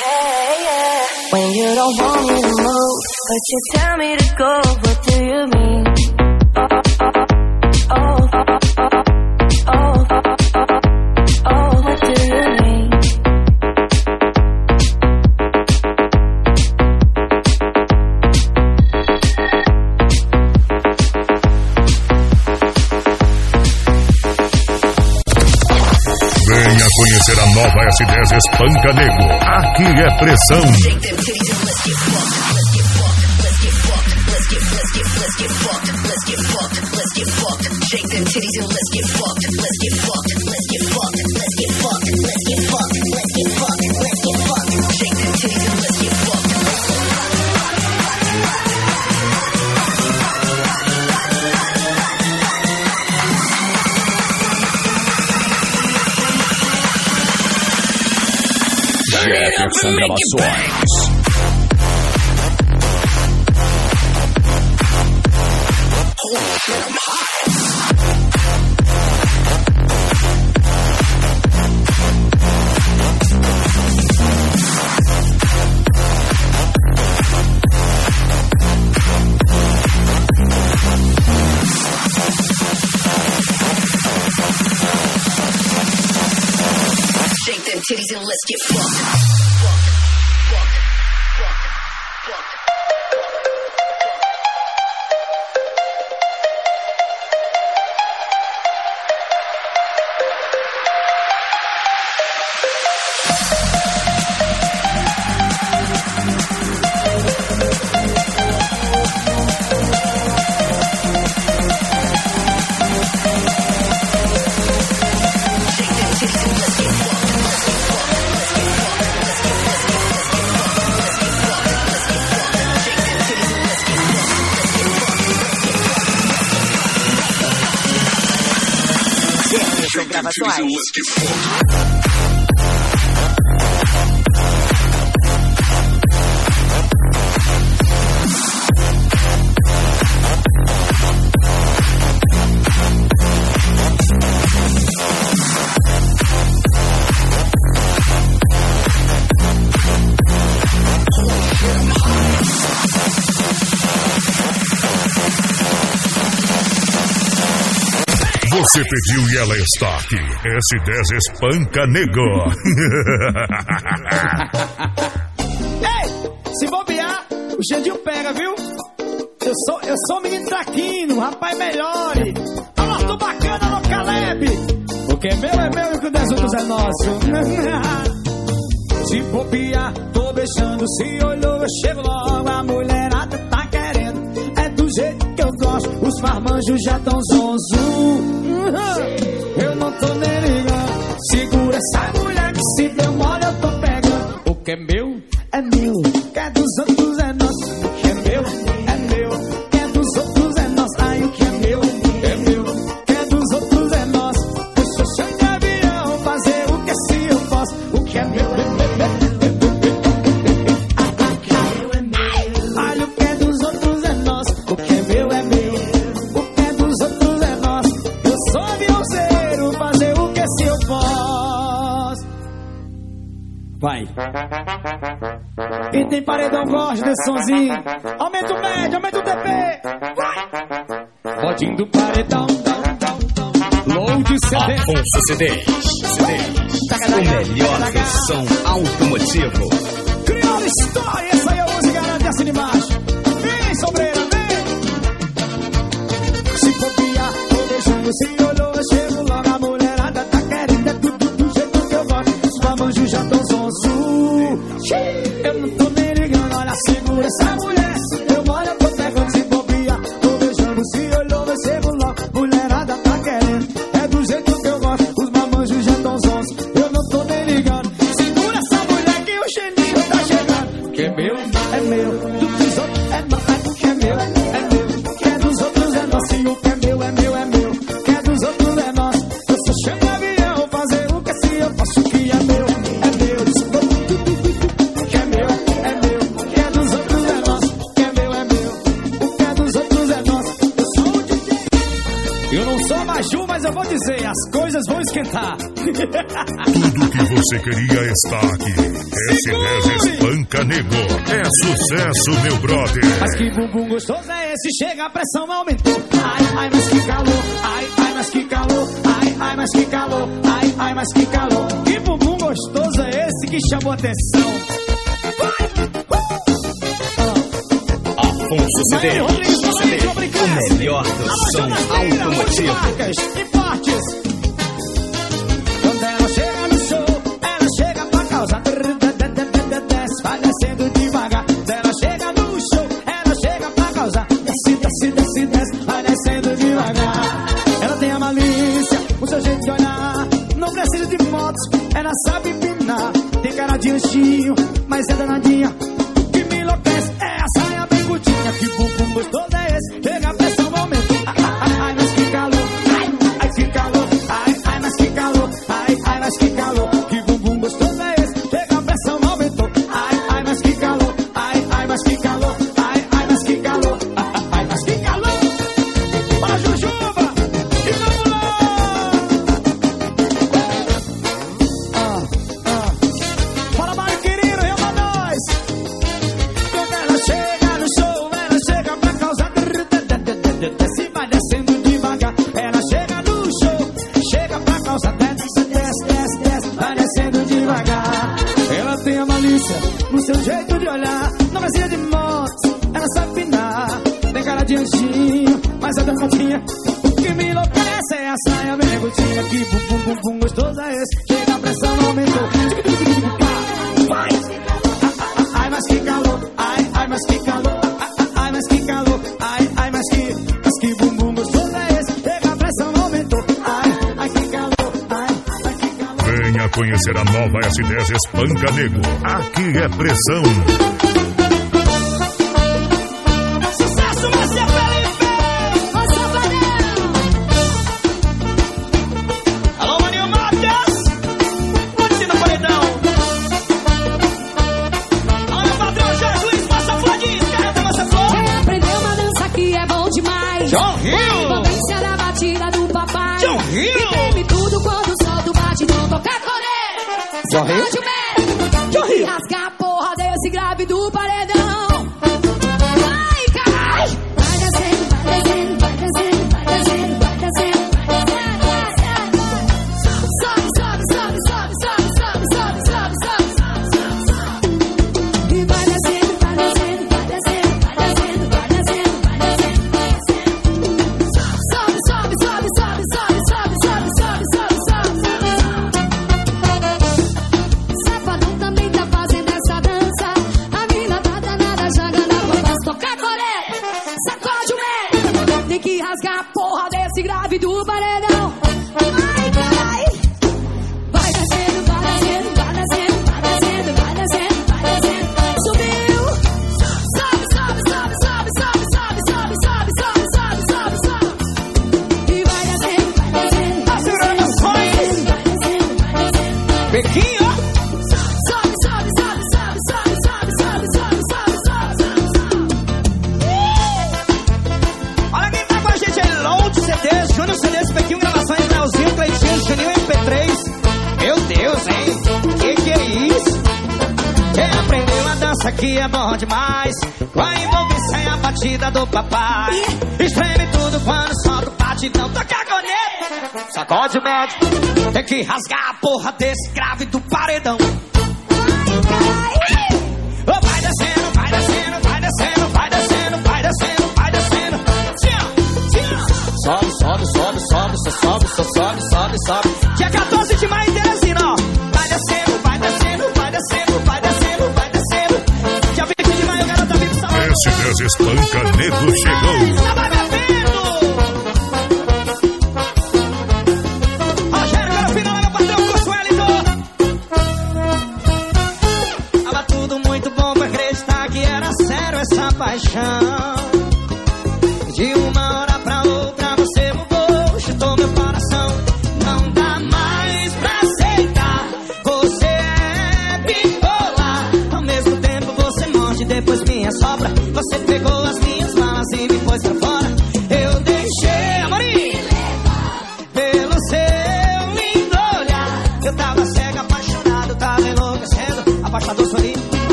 Hey, yeah. When you don't want me to move, but you tell me to go, what do you mean? Conhecer a nova S10 Espanca Nego. Aqui é pressão. Shake Jack, a Bassois. Você pediu e ela está aqui. S10 Espanca Nego. Ei, se bobear, o Xandinho pega, viu? Eu sou, eu sou menino traquino, rapaz melhore. Alô, tô bacana no Caleb. O que é meu é meu e o que das outros é nosso. se bobear, tô beijando, se olhou, eu chego logo. A mulherada tá querendo, é do jeito que eu gosto. Os farmanjos já tão zonzo. Sonzinho. Aumenta o médio, aumenta o TP. Vai. Rodinho do paredão. Load CD. Afonso CDs. CDs. O melhor versão automotivo. Crioula Story, essa aí eu uso e garante assim embaixo. Vem, sombreira, vem. Se copiar, tô beijando, se olhou, eu você queria estar aqui. Esse 10 espanca nego. É sucesso, meu brother. Mas que bumbum gostoso é esse? Chega, a pressão aumentou. Ai, ai, mas que calor. Ai, ai, mas que calor. Ai, ai, mas que calor. Ai, ai, mas que calor. Que bumbum gostoso é esse que chamou atenção? Vai! Afonso Cedeiro. O melhor do som automotivo. Marcas e partes. conhecer a nova S10 Espanca Nego. Aqui é pressão.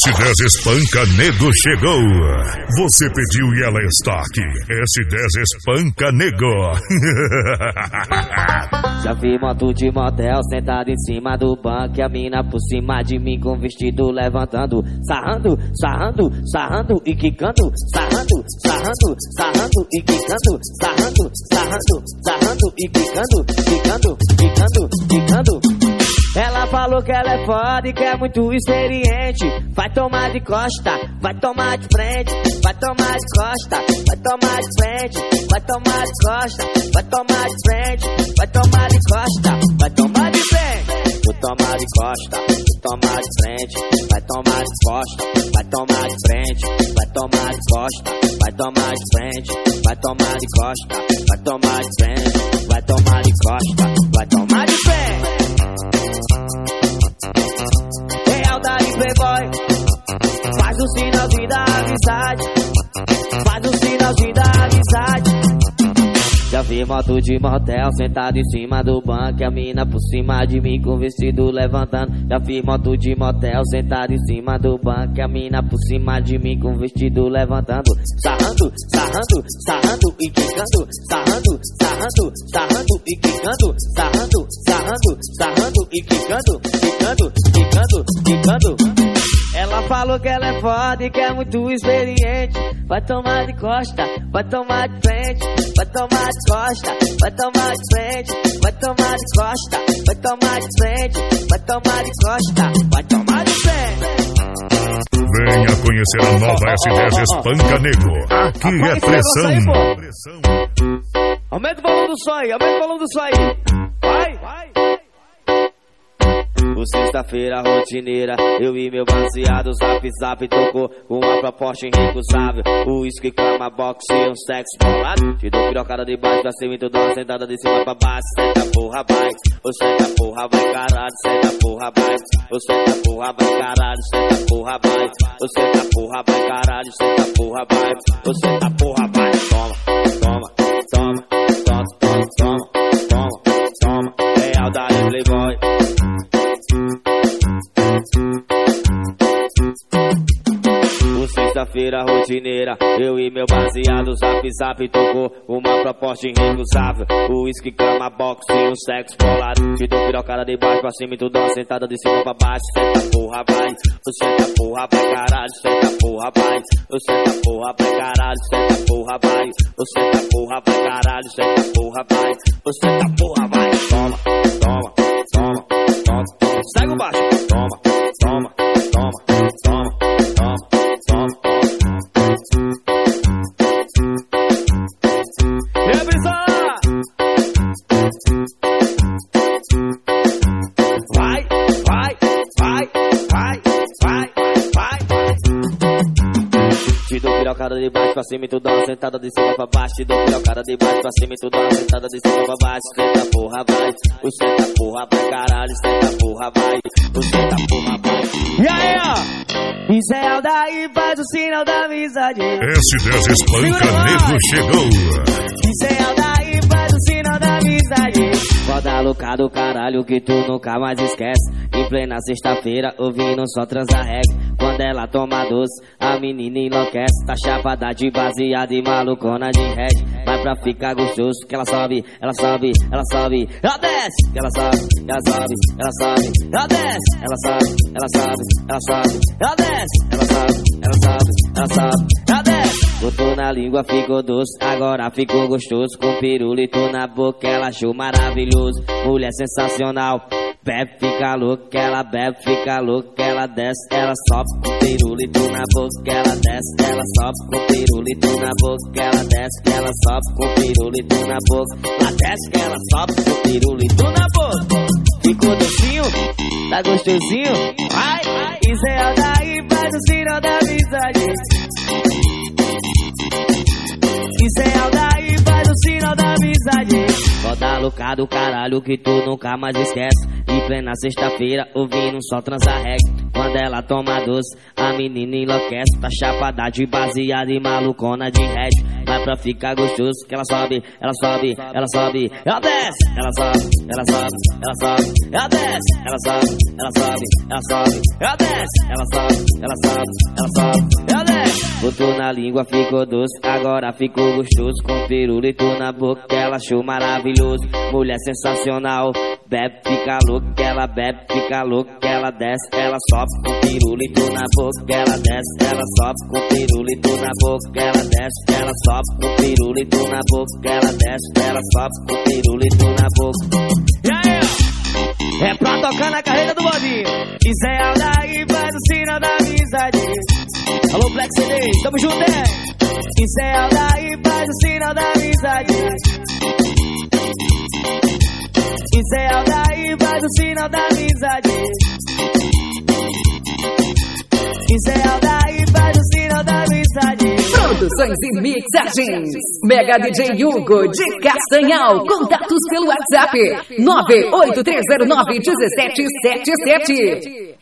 S10 Espanca Nego chegou. Você pediu e ela está aqui. S10 Espanca Nego. Já vi moto de motel sentado em cima do banco. E a mina por cima de mim com vestido levantando. Sarrando, sarrando, sarrando e quicando. Sarrando, sarrando, sarrando e quicando. Sarrando, sarrando, sarrando e quicando. Quicando, quicando, quicando. Ela falou que ela é foda e que é muito experiente. Vai tomar de costa, vai tomar de frente, vai tomar de costa, vai tomar de frente, vai tomar de costa, vai tomar de frente, vai tomar de costa, vai tomar de frente. Vou tomar de costa, vou tomar de frente, vai tomar de costa, vai tomar de frente, vai tomar de costa, vai tomar de frente, vai tomar de costa, vai tomar de frente, vai tomar de costa, vai tomar de frente. amizade. Faz um sinalzinho da amizade. Já vi moto de motel sentado em cima do banco. E a mina por cima de mim com vestido levantando. Já vi moto de motel sentado em cima do banco. E a mina por cima de mim com vestido levantando. Sarrando, sarrando, sarrando e quicando. Sarrando, sarrando, sarrando e quicando. Sarrando, sarrando, sarrando e quicando. Quicando, quicando, quicando. Ela falou que ela é foda e que é muito experiente. Vai tomar de costa, vai tomar de frente, vai tomar de costa, vai tomar de frente, vai tomar de costa, vai tomar de frente, vai tomar de costa, vai tomar de frente. Venha conhecer a nova S10 Espanca Negro. Aqui é pressão. Aumenta o volume do som aí, aumenta o volume do som aí. Vai, vai. O sexta-feira rotineira, eu e meu baseado Zap Zap tocou uma proposta irrecusável. O uísque, cama, boxe e um sexo bolado. Te dou pirocada de baixo pra cima e tu dá uma sentada de cima pra baixo. Senta porra vai, ô senta porra vai caralho. Senta porra vai, ô senta porra vai caralho. Senta porra vai, ô senta porra vai caralho. Senta porra vai, ô senta porra vai. Toma, toma, toma, toma, toma, toma, toma, toma Real da Playboy sexta-feira rotineira, eu e meu baseado Zap Zap tocou uma proposta irrecusável. O uísque, cama, boxe e um sexo bolado. Te dou pirocada de baixo pra cima e tu dá uma sentada de cima pra baixo. Senta porra vai, o senta porra vai caralho. Senta porra vai, o senta porra vai caralho. Senta porra vai, o senta porra vai caralho. Senta porra vai, o senta porra vai. Toma, toma, toma, toma, toma Segue o baixo Toma, toma, toma, pra cima e tu dá uma sentada de cima pra baixo. Te dou pirocada de baixo pra cima e tu dá uma sentada de cima pra baixo. Senta porra vai, o senta porra vai caralho, senta porra vai, o senta porra vai. E aí ó, isso é Aldair, faz o sinal da amizade. S10 Espanca Nego chegou. Isso é Aldair, amizade. Foda louca do caralho que tu nunca mais esquece. Em plena sexta-feira, ouvindo só transar reggae. Quando ela toma doce, a menina enlouquece. Tá chapada de baseada e malucona de red. Vai pra ficar gostoso, que ela sobe, ela sobe, ela sobe, ela desce. Que ela sobe, ela sobe, ela sobe, ela desce. Ela sobe, ela sobe, ela sobe, ela desce. Ela sobe, ela sobe, ela ela desce. Botou na língua, ficou doce, agora ficou gostoso. Com pirulito na boca, ela achou maravilhoso. Mulher sensacional. Bebe, fica louca, ela bebe, fica louca, ela desce, ela sobe com pirulito na boca, ela desce, ela sobe com pirulito na boca, ela desce, ela sobe com pirulito na boca, ela desce, ela sobe com pirulito na boca. Ficou docinho? Tá gostosinho? Vai, isso é daí, faz o sinal da amizade. Isso é o sinal da amizade. Foda louca do caralho que tu nunca mais esquece. Em plena sexta-feira, ouvindo só transar. Quando ela toma doce, a menina enlouquece. Tá chapada de baseada e malucona de red. Vai pra ficar gostoso, que ela sobe, ela sobe, ela sobe, ela desce. Ela sobe, ela sobe, ela sobe, ela desce. Ela sobe, ela sobe, ela sobe, ela desce. Ela sobe, ela sobe, ela sobe, ela desce. Botou na língua, ficou doce, agora ficou gostoso. Com pirulito na boca, ela achou maravilhoso. Mulher sensacional, bebe, fica louca, ela bebe, fica louca, ela desce, ela sobe com pirulito na boca, ela desce, ela sobe com pirulito na boca, ela desce, ela sobe com pirulito na boca, ela desce, ela sobe com pirulito na boca. É pra tocar na carreira do bodinho. Isso é Aldair, faz o sinal da amizade. Alô, Black CD, tamo junto, é? É Aldair, faz o sinal da amizade. É Aldair, faz o sinal da amizade. É Aldair, faz o sinal da amizade. Produções e mixagens. Mega DJ Hugo de Castanhal. Contatos pelo WhatsApp 98309 1777.